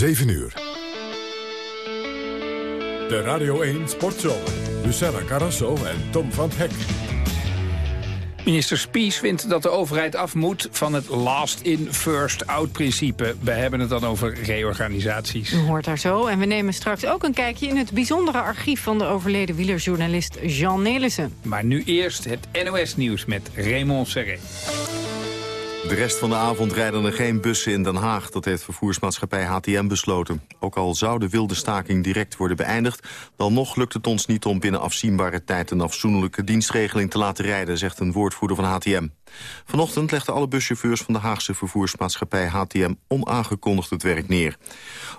7 uur. De Radio 1 Sportzomer. Lucella Carrasso en Tom van Hek. Minister Spies vindt dat de overheid af moet van het last in, first out principe. We hebben het dan over reorganisaties. U hoort daar zo. En we nemen straks ook een kijkje in het bijzondere archief van de overleden wielerjournalist Jean Nelissen. Maar nu eerst het NOS-nieuws met Raymond Serré. De rest van de avond rijden er geen bussen in Den Haag. Dat heeft vervoersmaatschappij HTM besloten. Ook al zou de wilde staking direct worden beëindigd... dan nog lukt het ons niet om binnen afzienbare tijd... een afzoenlijke dienstregeling te laten rijden... zegt een woordvoerder van HTM. Vanochtend legden alle buschauffeurs van de Haagse vervoersmaatschappij HTM... onaangekondigd het werk neer.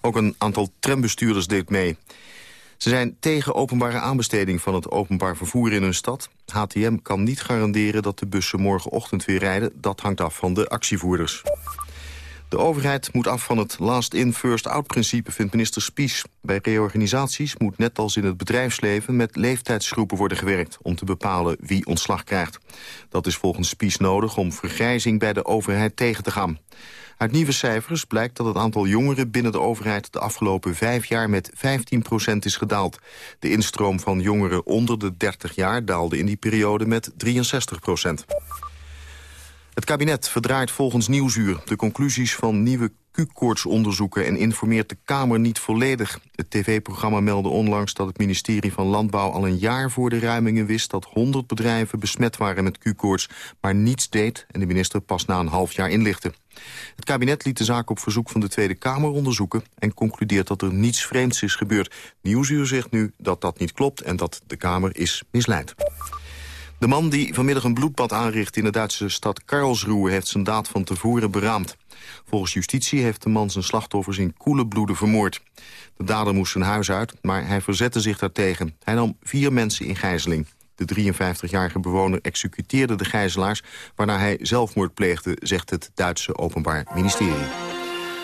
Ook een aantal trambestuurders deed mee. Ze zijn tegen openbare aanbesteding van het openbaar vervoer in hun stad. HTM kan niet garanderen dat de bussen morgenochtend weer rijden. Dat hangt af van de actievoerders. De overheid moet af van het last-in, first-out-principe, vindt minister Spies. Bij reorganisaties moet net als in het bedrijfsleven met leeftijdsgroepen worden gewerkt... om te bepalen wie ontslag krijgt. Dat is volgens Spies nodig om vergrijzing bij de overheid tegen te gaan. Uit nieuwe cijfers blijkt dat het aantal jongeren binnen de overheid... de afgelopen vijf jaar met 15% is gedaald. De instroom van jongeren onder de 30 jaar daalde in die periode met 63% Het kabinet verdraait volgens Nieuwsuur de conclusies van nieuwe Q-koortsonderzoeken en informeert de Kamer niet volledig. Het tv-programma meldde onlangs dat het ministerie van Landbouw al een jaar voor de ruimingen wist dat 100 bedrijven besmet waren met Q-koorts, maar niets deed en de minister pas na een half jaar inlichtte. Het kabinet liet de zaak op verzoek van de Tweede Kamer onderzoeken... en concludeert dat er niets vreemds is gebeurd. Nieuwsuur zegt nu dat dat niet klopt en dat de Kamer is misleid. De man die vanmiddag een bloedbad aanricht in de Duitse stad Karlsruhe... heeft zijn daad van tevoren beraamd. Volgens justitie heeft de man zijn slachtoffers in koele bloeden vermoord. De dader moest zijn huis uit, maar hij verzette zich daartegen. Hij nam vier mensen in gijzeling. De 53-jarige bewoner executeerde de gijzelaars... waarna hij zelfmoord pleegde, zegt het Duitse Openbaar Ministerie.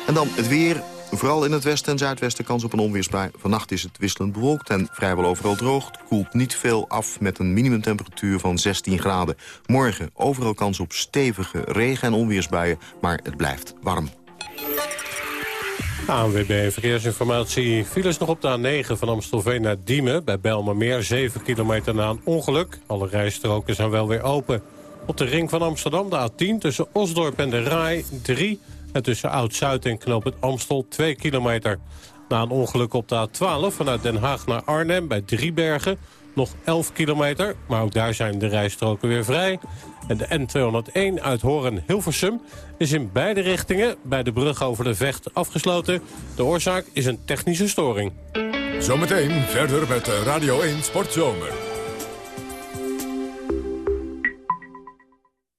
En dan het weer. Vooral in het westen en zuidwesten kans op een onweersbui. Vannacht is het wisselend bewolkt en vrijwel overal droog. Koelt niet veel af met een minimumtemperatuur van 16 graden. Morgen overal kans op stevige regen- en onweersbuien, maar het blijft warm. ANWB Verkeersinformatie. Files nog op de A9 van Amstelveen naar Diemen. Bij Belmermeer 7 kilometer na een ongeluk. Alle rijstroken zijn wel weer open. Op de ring van Amsterdam de A10 tussen Osdorp en de Rai 3. En tussen Oud-Zuid en Knoop het Amstel 2 kilometer. Na een ongeluk op de A12 vanuit Den Haag naar Arnhem bij Driebergen nog 11 kilometer, maar ook daar zijn de rijstroken weer vrij. En de N201 uit Horen-Hilversum is in beide richtingen... bij de brug over de Vecht afgesloten. De oorzaak is een technische storing. Zometeen verder met Radio 1 Sportzomer.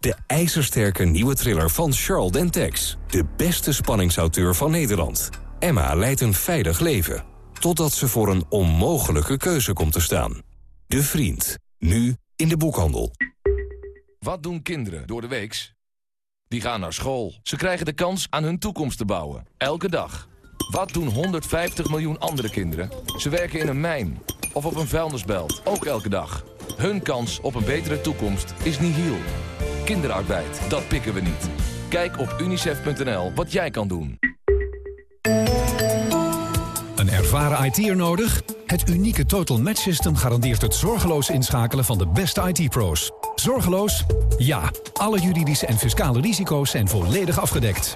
De ijzersterke nieuwe thriller van Charles Dentex. De beste spanningsauteur van Nederland. Emma leidt een veilig leven. Totdat ze voor een onmogelijke keuze komt te staan. De Vriend. Nu in de boekhandel. Wat doen kinderen door de weeks? Die gaan naar school. Ze krijgen de kans aan hun toekomst te bouwen. Elke dag. Wat doen 150 miljoen andere kinderen? Ze werken in een mijn of op een vuilnisbelt. Ook elke dag. Hun kans op een betere toekomst is nihil. Kinderarbeid, dat pikken we niet. Kijk op unicef.nl wat jij kan doen. Een ervaren IT'er nodig? Het unieke Total Match System garandeert het zorgeloos inschakelen van de beste IT-pro's. Zorgeloos? Ja. Alle juridische en fiscale risico's zijn volledig afgedekt.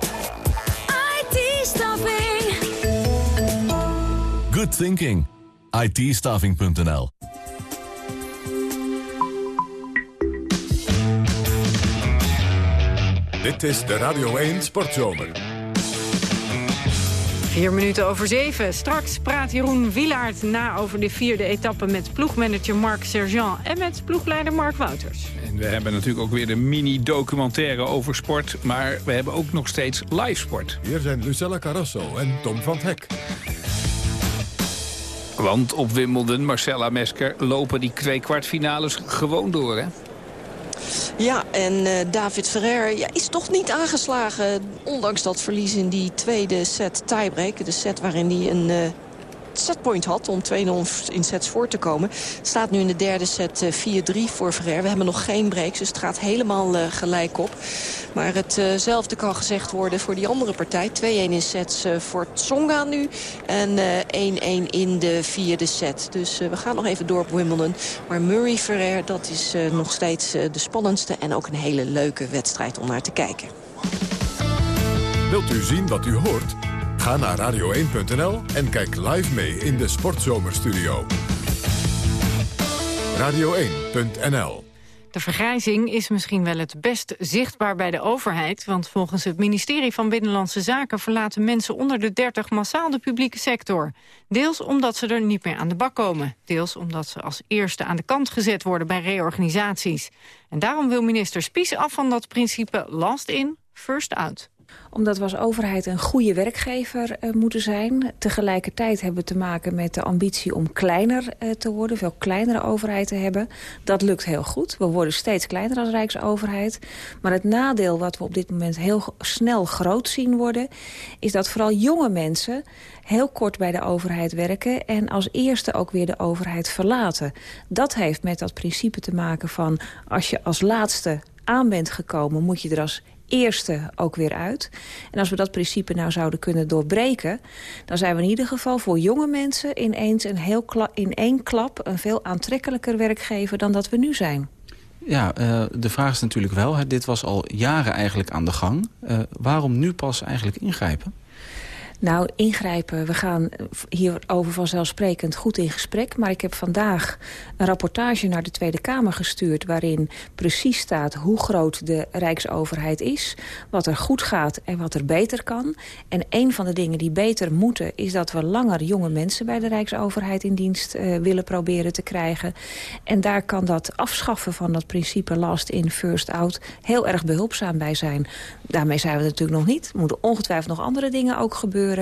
IT-staffing. Good thinking. it Dit is de Radio 1 Sportzomer. Vier minuten over zeven. Straks praat Jeroen Wielaert na over de vierde etappe... met ploegmanager Marc Sergeant en met ploegleider Mark Wouters. En we hebben natuurlijk ook weer de mini-documentaire over sport... maar we hebben ook nog steeds live sport. Hier zijn Lucella Carrasso en Tom van Hek. Want op Wimbledon, Marcella Mesker, lopen die twee kwartfinales gewoon door, hè? Ja, en uh, David Ferrer ja, is toch niet aangeslagen. Ondanks dat verlies in die tweede set tiebreak. De set waarin hij een uh, setpoint had om 2-0 in sets voor te komen. Staat nu in de derde set 4-3 eh, voor Ferrer. We hebben nog geen breaks, dus het gaat helemaal uh, gelijk op. Maar hetzelfde uh kan gezegd worden voor die andere partij. 2-1 in sets voor Tsonga nu. En 1-1 in de vierde set. Dus we gaan nog even door op Wimbledon. Maar Murray-Ferrer, dat is nog steeds de spannendste... en ook een hele leuke wedstrijd om naar te kijken. Wilt u zien wat u hoort? Ga naar radio1.nl en kijk live mee in de Sportzomerstudio. Radio1.nl de vergrijzing is misschien wel het best zichtbaar bij de overheid... want volgens het ministerie van Binnenlandse Zaken... verlaten mensen onder de 30 massaal de publieke sector. Deels omdat ze er niet meer aan de bak komen. Deels omdat ze als eerste aan de kant gezet worden bij reorganisaties. En daarom wil minister Spies af van dat principe last in, first out omdat we als overheid een goede werkgever uh, moeten zijn. Tegelijkertijd hebben we te maken met de ambitie om kleiner uh, te worden. Veel kleinere overheid te hebben. Dat lukt heel goed. We worden steeds kleiner als Rijksoverheid. Maar het nadeel wat we op dit moment heel snel groot zien worden... is dat vooral jonge mensen heel kort bij de overheid werken... en als eerste ook weer de overheid verlaten. Dat heeft met dat principe te maken van... als je als laatste aan bent gekomen, moet je er als eerste ook weer uit. En als we dat principe nou zouden kunnen doorbreken... dan zijn we in ieder geval voor jonge mensen ineens een heel in één klap... een veel aantrekkelijker werkgever dan dat we nu zijn. Ja, uh, de vraag is natuurlijk wel, dit was al jaren eigenlijk aan de gang. Uh, waarom nu pas eigenlijk ingrijpen? Nou, ingrijpen. We gaan hierover vanzelfsprekend goed in gesprek. Maar ik heb vandaag een rapportage naar de Tweede Kamer gestuurd... waarin precies staat hoe groot de Rijksoverheid is... wat er goed gaat en wat er beter kan. En een van de dingen die beter moeten... is dat we langer jonge mensen bij de Rijksoverheid in dienst uh, willen proberen te krijgen. En daar kan dat afschaffen van dat principe last in, first out... heel erg behulpzaam bij zijn. Daarmee zijn we natuurlijk nog niet. Er moeten ongetwijfeld nog andere dingen ook gebeuren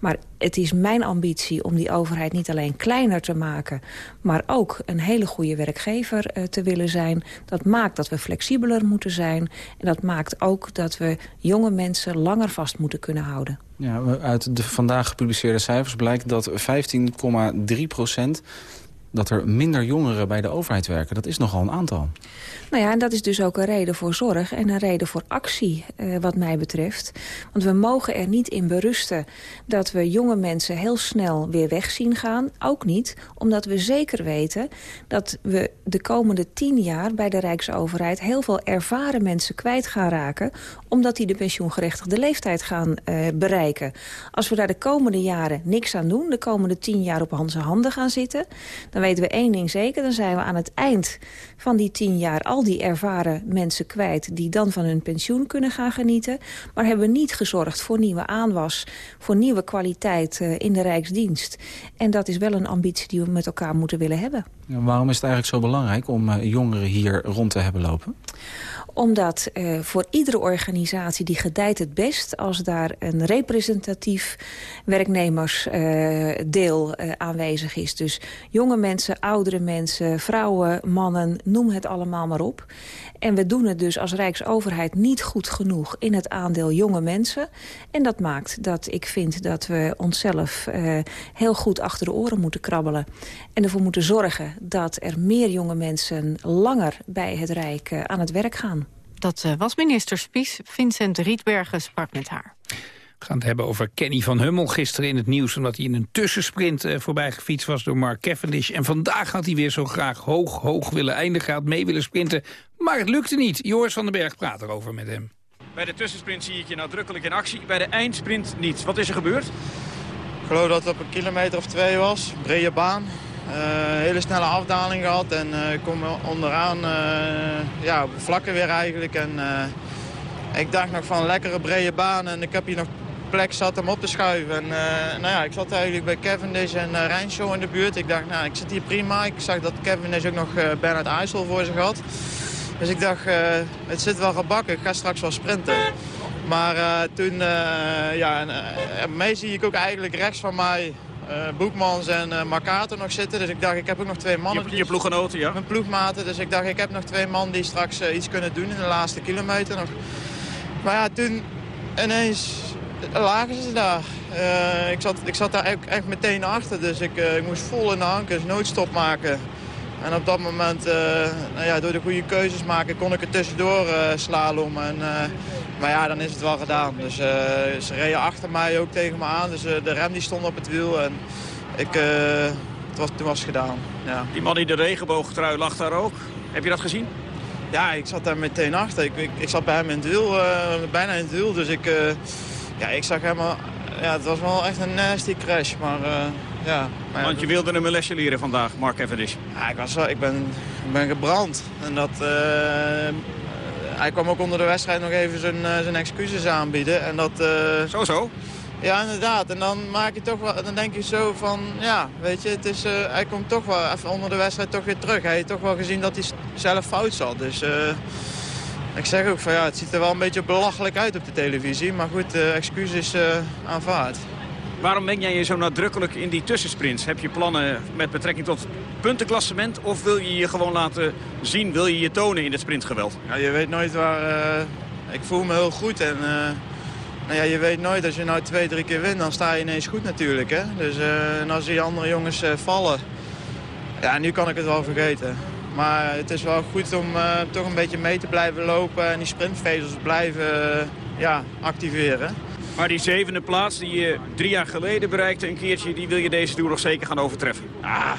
maar het is mijn ambitie om die overheid niet alleen kleiner te maken... maar ook een hele goede werkgever uh, te willen zijn. Dat maakt dat we flexibeler moeten zijn. En dat maakt ook dat we jonge mensen langer vast moeten kunnen houden. Ja, uit de vandaag gepubliceerde cijfers blijkt dat 15,3 procent dat er minder jongeren bij de overheid werken. Dat is nogal een aantal. Nou ja, en dat is dus ook een reden voor zorg en een reden voor actie eh, wat mij betreft. Want we mogen er niet in berusten dat we jonge mensen heel snel weer weg zien gaan. Ook niet omdat we zeker weten dat we de komende tien jaar bij de Rijksoverheid heel veel ervaren mensen kwijt gaan raken. Omdat die de pensioengerechtigde leeftijd gaan uh, bereiken. Als we daar de komende jaren niks aan doen, de komende tien jaar op onze handen gaan zitten, weten we één ding zeker. Dan zijn we aan het eind van die tien jaar al die ervaren mensen kwijt... die dan van hun pensioen kunnen gaan genieten. Maar hebben niet gezorgd voor nieuwe aanwas, voor nieuwe kwaliteit uh, in de Rijksdienst. En dat is wel een ambitie die we met elkaar moeten willen hebben. Ja, waarom is het eigenlijk zo belangrijk om uh, jongeren hier rond te hebben lopen? Omdat uh, voor iedere organisatie die gedijt het best... als daar een representatief werknemersdeel uh, uh, aanwezig is. Dus jonge mensen, oudere mensen, vrouwen, mannen, noem het allemaal maar op. En we doen het dus als Rijksoverheid niet goed genoeg in het aandeel jonge mensen. En dat maakt dat ik vind dat we onszelf uh, heel goed achter de oren moeten krabbelen. En ervoor moeten zorgen dat er meer jonge mensen langer bij het Rijk uh, aan het werk gaan. Dat uh, was minister Spies. Vincent Rietbergen sprak met haar. We gaan het hebben over Kenny van Hummel gisteren in het nieuws... omdat hij in een tussensprint uh, voorbij gefietst was door Mark Cavendish. En vandaag had hij weer zo graag hoog, hoog willen eindigen. had mee willen sprinten, maar het lukte niet. Joris van den Berg praat erover met hem. Bij de tussensprint zie ik je nadrukkelijk in actie. Bij de eindsprint niet. Wat is er gebeurd? Ik geloof dat het op een kilometer of twee was. Brede baan. Uh, hele snelle afdaling gehad en uh, ik kom onderaan uh, ja, vlakken weer eigenlijk. En, ik dacht nog van een lekkere brede baan en ik heb hier nog plek zat om op te schuiven. En, uh, nou ja, ik zat eigenlijk bij Cavendish en uh, Rijnshow in de buurt. Ik dacht, nou, ik zit hier prima. Ik zag dat Cavendish ook nog uh, Bernard IJssel voor zich had. Dus ik dacht, het zit wel gebakken. Ik ga straks wel sprinten. Maar toen, ja, en, mee zie ik ook eigenlijk rechts van mij Boekmans en uh, Marcato nog zitten. Dus ik dacht, ik heb ook nog twee mannen. Je, je ploeggenoten, ja? Mijn ploegmaten. Dus ik dacht, ik heb nog twee man die straks iets kunnen doen in de laatste kilometer nog. Maar ja, toen ineens lagen ze daar. ik, zat, ik zat daar echt, echt meteen achter. Dus ik, ik moest vol in de hankers noodstop maken. En op dat moment, uh, nou ja, door de goede keuzes maken, kon ik er tussendoor slalom. En, maar ja, dan is het wel gedaan. Dus ze reden achter mij ook tegen me aan. Dus de rem die stond op het wiel. En ik, het was, toen was het gedaan. Ja. Die man in de regenboogtrui lag daar ook. Heb je dat gezien? Ja, ik zat daar meteen achter. Ik, ik, ik zat bij hem in het wiel, bijna in het wiel. Dus ik, ja, ik zag helemaal... Ja, het was wel echt een nasty crash. Maar ja, Want je wilde hem een lesje leren vandaag, Mark Cavendish. Ja, ik, was wel, ik, ben, ik ben gebrand. En dat, uh, hij kwam ook onder de wedstrijd nog even zijn, uh, zijn excuses aanbieden. En dat, uh, zo zo? Ja, inderdaad. En dan, maak je toch wel, dan denk je zo van, ja, weet je, het is, hij komt toch wel even onder de wedstrijd toch weer terug. Hij heeft toch wel gezien dat hij zelf fout zat. Dus ik zeg ook van, ja, het ziet er wel een beetje belachelijk uit op de televisie. Maar goed, excuses aanvaard. Waarom meng jij je zo nadrukkelijk in die tussensprints? Heb je plannen met betrekking tot puntenklassement? Of wil je je gewoon laten zien, wil je je tonen in het sprintgeweld? Ja, je weet nooit waar... Uh, ik voel me heel goed en... Uh, nou ja, je weet nooit, als je nou twee, drie keer wint, dan sta je ineens goed natuurlijk. Hè? Dus uh, en als die andere jongens vallen... Ja, nu kan ik het wel vergeten. Maar het is wel goed om toch een beetje mee te blijven lopen... en die sprintvezels blijven ja, activeren. Maar die zevende plaats die je drie jaar geleden bereikte een keertje... die wil je deze Tour nog zeker gaan overtreffen. Ah,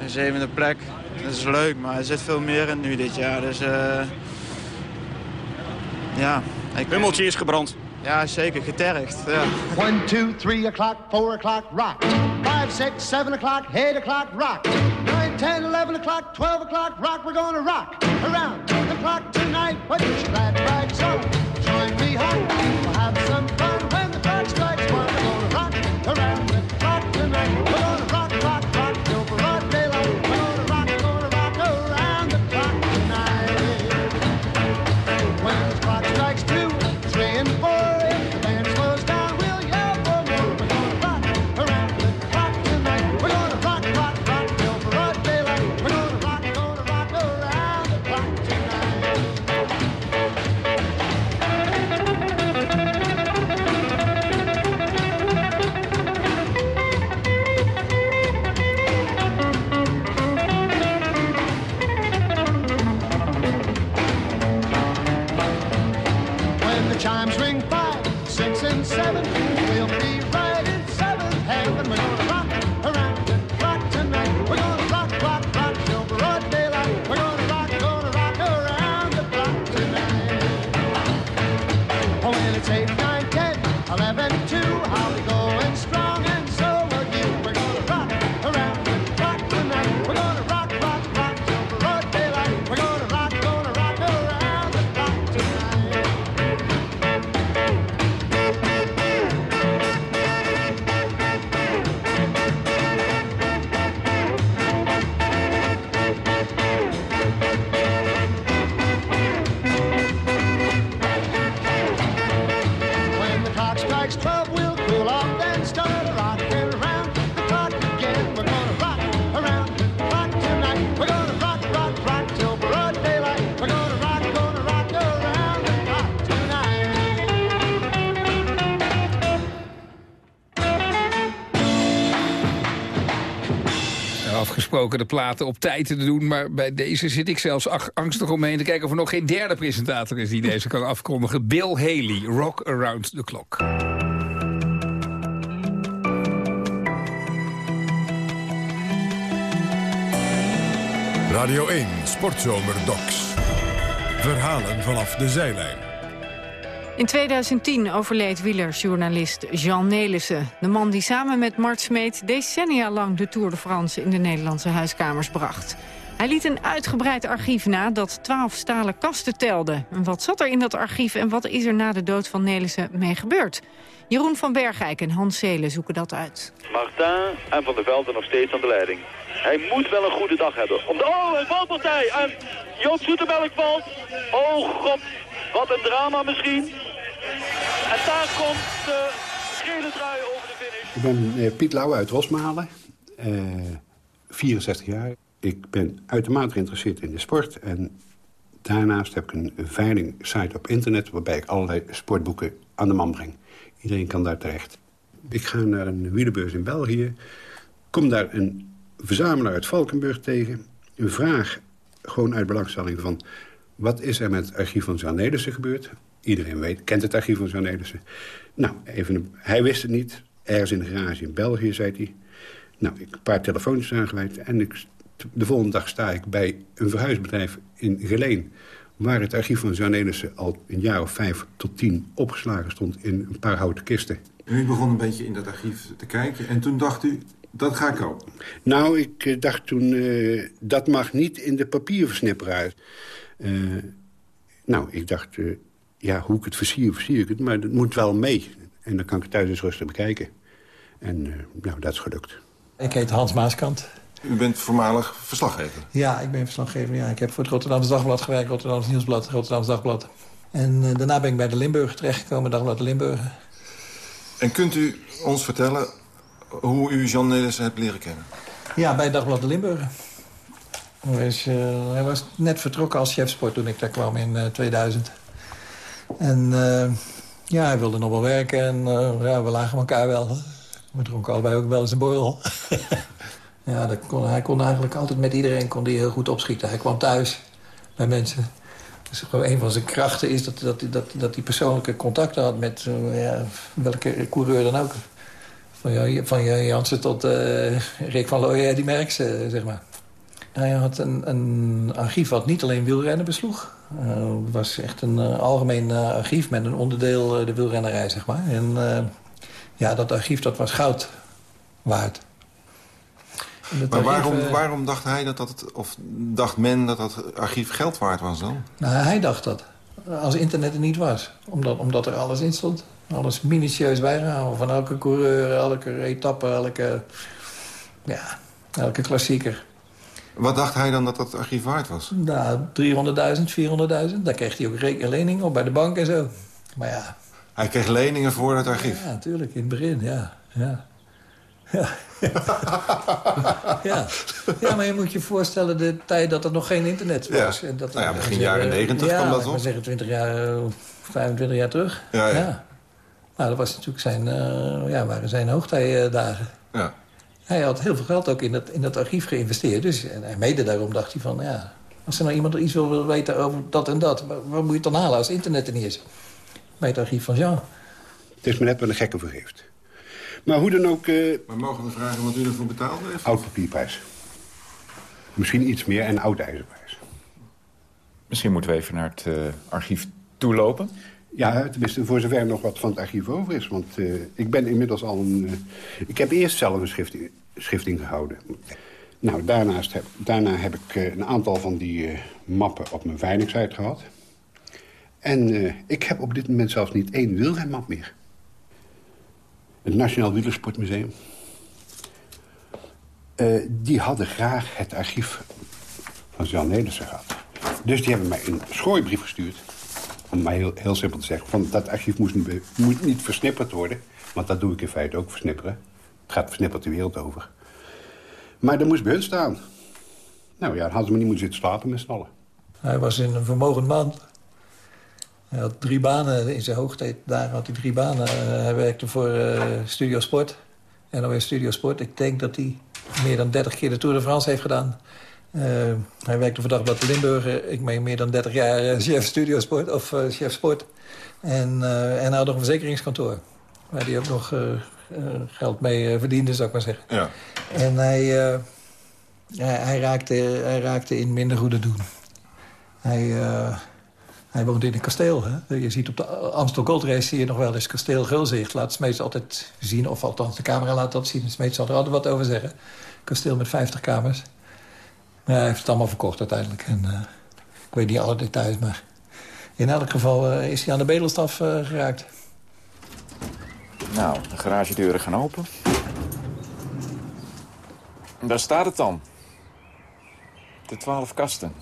een zevende plek. Dat is leuk, maar er zit veel meer in nu dit jaar. Dus uh, ja. Ik Hummeltje is gebrand. Ja, zeker. Getergd. Ja. 1, 2, 3 o'clock, 4 o'clock, rock. 5, 6, 7 o'clock, 8 o'clock, rock. 9, 10, 11 o'clock, 12 o'clock, rock. We're gonna rock around the clock tonight. Put your glad rags on. Join me home. De platen op tijd te doen. Maar bij deze zit ik zelfs angstig omheen te kijken... of er nog geen derde presentator is die deze kan afkondigen. Bill Haley, Rock Around the Clock. Radio 1 Sportzomer Docs. Verhalen vanaf de zijlijn. In 2010 overleed wielerjournalist Jean Nelissen. De man die samen met Mart Smeet decennia lang de Tour de France in de Nederlandse huiskamers bracht. Hij liet een uitgebreid archief na dat twaalf stalen kasten telde. En wat zat er in dat archief en wat is er na de dood van Nelissen mee gebeurd? Jeroen van Bergijk en Hans Zelen zoeken dat uit. Martin en Van der Velden nog steeds aan de leiding. Hij moet wel een goede dag hebben. Om de, oh, een valpartij! En Joop Zoetemelk valt. Oh god, wat een drama misschien. En daar komt de gele trui over de finish. Ik ben uh, Piet Lauwe uit Rosmalen, uh, 64 jaar. Ik ben uitermate geïnteresseerd in de sport. En daarnaast heb ik een veiling site op internet... waarbij ik allerlei sportboeken aan de man breng. Iedereen kan daar terecht. Ik ga naar een wielenbeurs in België. Kom daar een verzamelaar uit Valkenburg tegen. Een vraag gewoon uit belangstelling van... wat is er met het archief van Jan Nedersen gebeurd? Iedereen weet, kent het archief van Jan. Nou, even een, hij wist het niet. Ergens in de garage in België, zei hij. Nou, ik een paar telefoontjes aangeweid. En ik, de volgende dag sta ik bij een verhuisbedrijf in Geleen... waar het archief van Jan al een jaar of vijf tot tien opgeslagen stond... in een paar houten kisten. En u begon een beetje in dat archief te kijken. En toen dacht u, dat ga ik kopen. Nou, ik uh, dacht toen, uh, dat mag niet in de papierversnipperaar. Uh, nou, ik dacht, ja, hoe ik het versier, versier ik het. Maar het moet wel mee. En dan kan ik het thuis eens rustig bekijken. En nou, dat is gelukt. Ik heet Hans Maaskant. U bent voormalig verslaggever? Ja, ik ben verslaggever. Ja. Ik heb voor het Rotterdamse Dagblad gewerkt, Rotterdamse Nieuwsblad, Rotterdamse Dagblad. En daarna ben ik bij de Limburger terechtgekomen, Dagblad de Limburger. En kunt u ons vertellen hoe u Jan Nelissen hebt leren kennen? Ja, bij Dagblad de Limburger. Hij was, uh, hij was net vertrokken als chefsport toen ik daar kwam in uh, 2000. En uh, ja, hij wilde nog wel werken en ja, we lagen elkaar wel. We dronken allebei ook wel eens een borrel. ja, kon, hij kon eigenlijk altijd met iedereen kon die heel goed opschieten. Hij kwam thuis bij mensen. Dus gewoon een van zijn krachten is dat, dat, dat, hij persoonlijke contacten had met ja, welke coureur dan ook. Van, van Jansen tot Rick van Looyen, die Merckx, uh, zeg maar. Hij had een, een, archief wat niet alleen wielrennen besloeg. Uh, het was echt een algemeen archief met een onderdeel de wielrennerij, zeg maar. En ja, dat archief dat was goud waard. Maar waarom, waarom dacht hij dat dat, of dacht men dat dat archief geld waard was dan? Nou, hij dacht dat. Als internet er niet was. Omdat, omdat er alles in stond. Alles minutieus bijgehouden. Van elke coureur, elke etappe, elke, ja, elke klassieker. Wat dacht hij dan dat dat archief waard was? Nou, 300.000, 400.000. Daar kreeg hij ook leningen op bij de bank en zo. Maar ja... Hij kreeg leningen voor het archief? Ja, natuurlijk. In het begin, ja. ja. Ja. ja. ja, maar je moet je voorstellen de tijd dat er nog geen internet was. Ja. En dat, nou ja, begin jaren negentig ja, kwam dat op. Ja, zeggen 20 jaar, 25 jaar terug. Ja, ja. ja. Nou, dat was natuurlijk zijn, uh, ja, waren zijn hoogtijdagen. Ja. Hij had heel veel geld ook in dat, in dat archief geïnvesteerd. Dus, en mede daarom dacht hij van, ja, als er nou iemand iets wil weten over dat en dat... waar, waar moet je het dan halen als internet er niet is? Bij het archief van Jean. Het is me net wel een gekke vergeeft. Maar hoe dan ook... Uh, maar mogen we vragen wat u ervoor betaald heeft? Oud papierprijs. Misschien iets meer en oud ijzerprijs. Misschien moeten we even naar het uh, archief toelopen. Ja, tenminste voor zover nog wat van het archief over is. Want uh, ik ben inmiddels al een... Uh, ik heb eerst zelf een schifting gehouden. Nou, daarnaast heb, daarna heb ik uh, een aantal van die mappen op mijn veilingsite gehad. En ik heb op dit moment zelfs niet één wielrenmap meer. Het Nationaal Wielersportmuseum. die hadden graag het archief van Jan Nedersen gehad. Dus die hebben mij een schooibrief gestuurd om maar heel, simpel te zeggen, van dat archief moest moet niet versnipperd worden. Want dat doe ik in feite ook, versnipperen. Het gaat versnipperd de wereld over. Maar dat moest bij staan. Nou ja, dan hadden ze me niet moeten zitten slapen met z'n allen. Hij was een vermogend man. Hij had drie banen in zijn hoogtijd. Daar had hij drie banen. Hij werkte voor uh, Studio Sport. En dan Studio Sport. Ik denk dat hij meer dan 30 keer de Tour de France heeft gedaan. Uh, hij werkte voor Dagblad de Limburger. Ik ben meer dan 30 jaar uh, chef studiosport of uh, chef sport. En, en hij had nog een verzekeringskantoor. Waar hij ook nog geld mee verdiende, zou ik maar zeggen. Ja. En hij, hij, hij, raakte, hij raakte in minder goede doen. Hij, hij woont in een kasteel. Hè? Je ziet op de Amstel Gold Race zie je nog wel eens kasteel Gulzicht. Laat Smeets altijd zien, of althans de camera laat dat zien. Smeets zal er altijd wat over zeggen. Kasteel met 50 kamers. Ja, hij heeft het allemaal verkocht uiteindelijk. En, uh, ik weet niet alle details, maar in elk geval uh, is hij aan de bedelstaf uh, geraakt. Nou, de garagedeuren gaan open. En daar staat het dan. De twaalf kasten.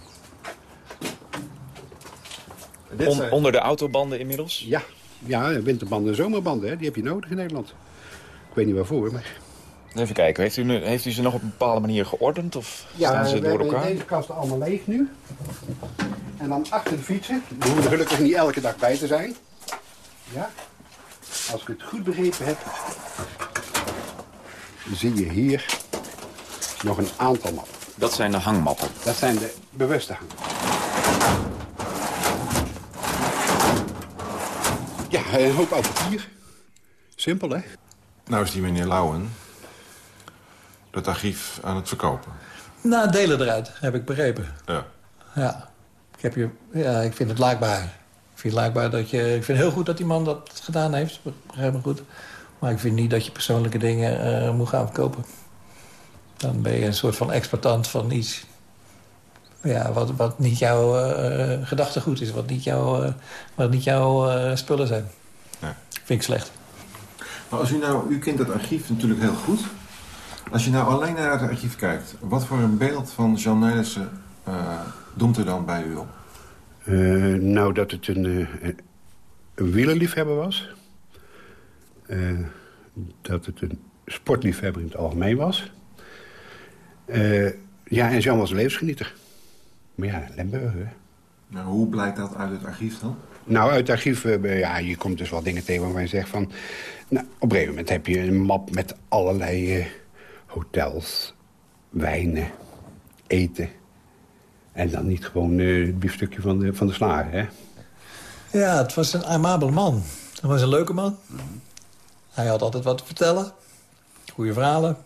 On, onder de autobanden inmiddels? Ja, ja winterbanden en zomerbanden, hè, die heb je nodig in Nederland. Ik weet niet waarvoor, maar... Even kijken, heeft u, heeft u ze nog op een bepaalde manier geordend? Of staan ze door hebben elkaar? deze kasten allemaal leeg nu. En dan achter de fietsen. We hoeven er gelukkig niet elke dag bij te zijn. Ja. Als ik het goed begrepen heb, zie je hier nog een aantal mappen. Dat zijn de hangmappen. Dat zijn de bewuste hangen. Ja, een hoop oud papier. Simpel, hè? Nou is die meneer Lauwen dat archief aan het verkopen. Nou, delen eruit, heb ik begrepen. Ja. Ja. Ik, heb je, ja, ik vind het laakbaar. Ik vind het laakbaar dat je... Ik vind heel goed dat die man dat gedaan heeft. Begrijp me goed. Maar ik vind niet dat je persoonlijke dingen eh, moet gaan verkopen. Dan ben je een soort van exploitant van iets... Ja, wat, wat niet jouw eh, gedachtegoed is. Wat niet jouw, eh, wat niet jouw eh, spullen zijn. Nee. Vind ik slecht. Maar als u nou, u kent dat archief natuurlijk heel goed. Als je nou alleen naar het archief kijkt, wat voor een beeld van Jean Nelissen eh doemt er dan bij u op? Eh, nou, dat het een, eh, een wielerliefhebber was. Dat het een sportliefhebber in het algemeen was. Ja, en Jean was een levensgenieter. Maar ja, Limburg, hè. Nou, hoe blijkt dat uit het archief dan? Nou, uit het archief, ja, je komt dus wel dingen tegen waarvan je zegt van... Nou, op een gegeven moment heb je een map met allerlei hotels, wijnen, eten. En dan niet gewoon eh, het biefstukje van de, van de slager, hè? Ja, het was een amabel man. Hij was een leuke man. Hij had altijd wat te vertellen. Goede verhalen.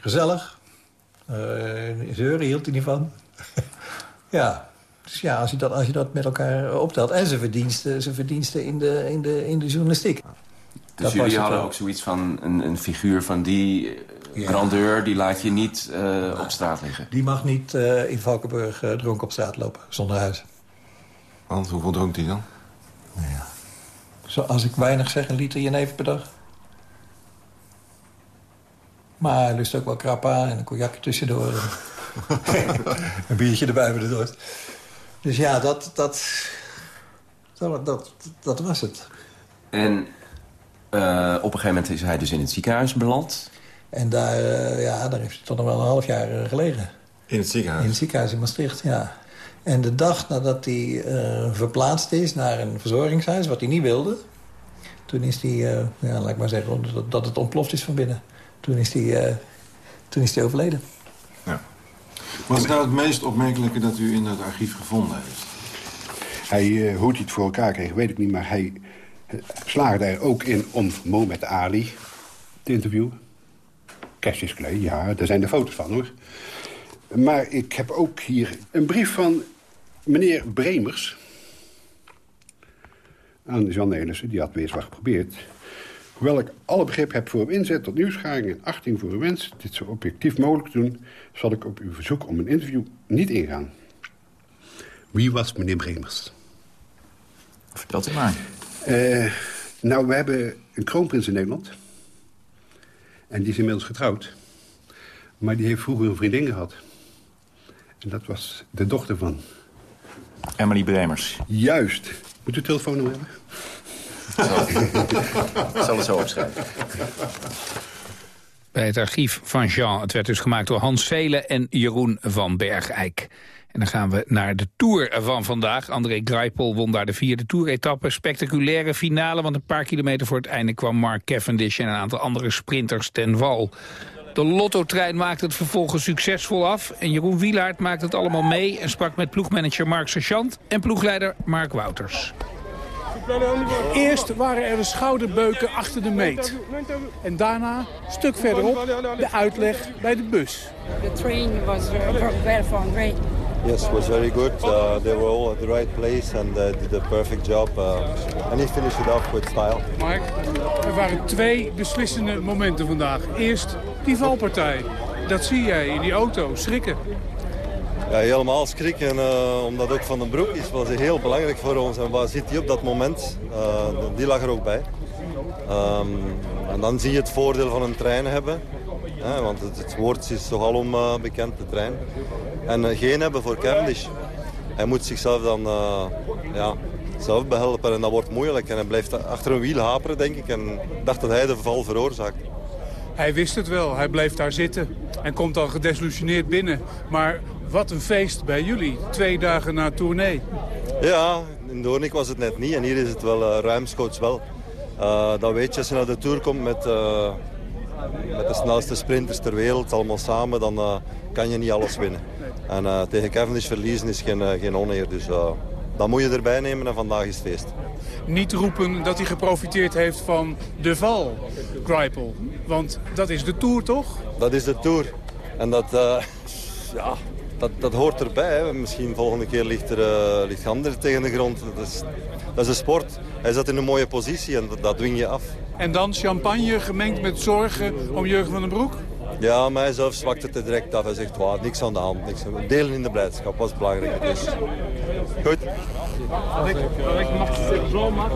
Gezellig. Eh zeuren hield hij niet van. ja, dus ja, als je, dat, als je dat met elkaar optelt. En zijn verdiensten, zijn verdiensten in, de, in, de, in de journalistiek. Dus Dat jullie het hadden wel. ook zoiets van een, een figuur van die eh, grandeur... die laat je niet eh, op straat liggen. Die mag niet eh, in Valkenburg eh, dronken op straat lopen, zonder huis. Want hoeveel dronk hij dan? Zoals ik weinig zeg, een liter jenever per dag. Maar hij lust ook wel krappa en een cognacje tussendoor. een biertje erbij met het dorst. Dus ja, dat, dat, dat, dat, dat was het. En eh, op een gegeven moment is hij dus in het ziekenhuis beland. En daar, eh, ja, daar heeft hij toch nog wel een half jaar eh, gelegen. In het ziekenhuis? In het ziekenhuis in Maastricht, ja. En de dag nadat hij eh, verplaatst is naar een verzorgingshuis, wat hij niet wilde... toen is hij, eh, ja, laat ik maar zeggen, dat, dat het ontploft is van binnen. Toen is hij, eh, toen is hij overleden. Wat is nou het meest opmerkelijke dat u in het archief gevonden heeft? Hij, hoe hij het voor elkaar kreeg, weet ik niet. Maar hij slaagde er ook in om Mohamed Ali te interviewen. Cassius Clay, ja, daar zijn de foto's van, hoor. Maar ik heb ook hier een brief van meneer Bremers... aan Jan Nelissen, die had weer eens wat geprobeerd. Hoewel ik alle begrip heb voor uw inzet tot nieuwsgaring en achting voor uw wens... dit zo objectief mogelijk te doen... zal ik op uw verzoek om een interview niet ingaan. Wie was meneer Bremers? Vertelt u maar. Eh, nou, we hebben een kroonprins in Nederland. En die is inmiddels getrouwd. Maar die heeft vroeger een vriendin gehad. En dat was de dochter van... Emily Bremers. Juist. Moet u het telefoonnummer hebben? Ik zal het zo opschrijven. Bij het archief van Jean. Het werd dus gemaakt door Hans Velen en Jeroen van Bergijk. En dan gaan we naar de Tour van vandaag. André Greipel won daar de vierde Tour-etappe. Spectaculaire finale, want een paar kilometer voor het einde... kwam Mark Cavendish en een aantal andere sprinters ten val. De Lotto-trein maakte het vervolgens succesvol af. En Jeroen Wielaert maakte het allemaal mee... en sprak met ploegmanager Mark Sergeant en ploegleider Mark Wouters. Eerst waren er de schouderbeuken achter de meet. En daarna, een stuk verderop, de uitleg bij de bus. The train was uh, very fun, great. Yes, was very good. Uh, they were all at the right place and uh, did a perfect job. Uh, and he finished it off with style. Mark, er waren twee beslissende momenten vandaag. Eerst die valpartij. Dat zie jij in die auto, schrikken. Ja, helemaal schrikken, uh, omdat ook Van den Broek is, was heel belangrijk voor ons. En waar zit hij op dat moment? Uh, die lag er ook bij. Um, en dan zie je het voordeel van een trein hebben. Hè, want het, het, woord is toch alom uh, bekend, de trein. En geen hebben voor Cavendish. Hij moet zichzelf dan ja, zelf behelpen. En dat wordt moeilijk. En hij blijft achter een wiel haperen, denk ik. En dacht dat hij de val veroorzaakt. Hij wist het wel. Hij bleef daar zitten en komt dan gedesillusioneerd binnen. Maar wat een feest bij jullie, twee dagen na tournee. Ja, in Doornik was het net niet en hier is het wel uh, ruimschoots wel. Uh, dan weet je, als je naar de Tour komt met, uh, met de snelste sprinters ter wereld, allemaal samen, dan kan je niet alles winnen. En tegen Cavendish verliezen is geen, geen oneer, dus dat moet je erbij nemen en vandaag is het feest. Niet roepen dat hij geprofiteerd heeft van de val, Greipel. Want dat is de Tour, toch? Dat is de Tour. En dat, ja, dat, dat hoort erbij. Hè. Misschien volgende keer ligt er uh, ligt Gander tegen de grond. Dat is, dat is een sport. Hij zat in een mooie positie en dat, dat dwing je af. En dan champagne gemengd met zorgen om Jurgen van den Broek? Ja, maar hij zelf zwakte het direct af. Hij zegt, wow, niks aan de hand. Niks. Delen in de blijdschap was belangrijk. Dus. Goed. Avec, avec Jean-Marc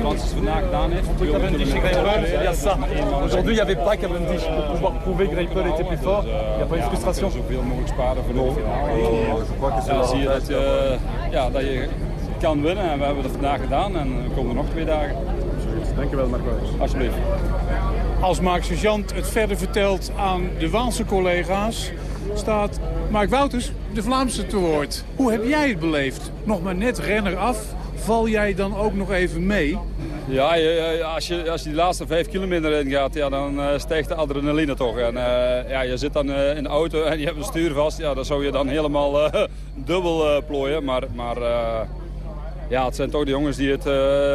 Francis vandaag gedaan heeft. Cavendish et Greipel, il y a ça. Aujourd'hui, il n'y avait pas Cavendish pour pouvoir prouver que Greipel était plus fort. Il n'y a pas une frustration. Zoveel mogelijk sparen voor de finale. Dan zie je dat je, ja, dat je kan winnen. En we hebben het vandaag gedaan en er komen nog twee dagen. Dankjewel, Mark Alsjeblieft. Als Mark Sergeant het verder vertelt aan de Waalse collega's... staat Mark Wouters de Vlaamse te woord. Hoe heb jij het beleefd? Nog maar net renner af. Val jij dan ook nog even mee? Ja, als je, als je die laatste vijf kilometer in gaat, ja, dan uh, stijgt de adrenaline toch. En, ja, je zit dan in de auto en je hebt een stuur vast. Ja, dan zou je dan helemaal dubbel plooien. Maar, maar ja, het zijn toch de jongens die het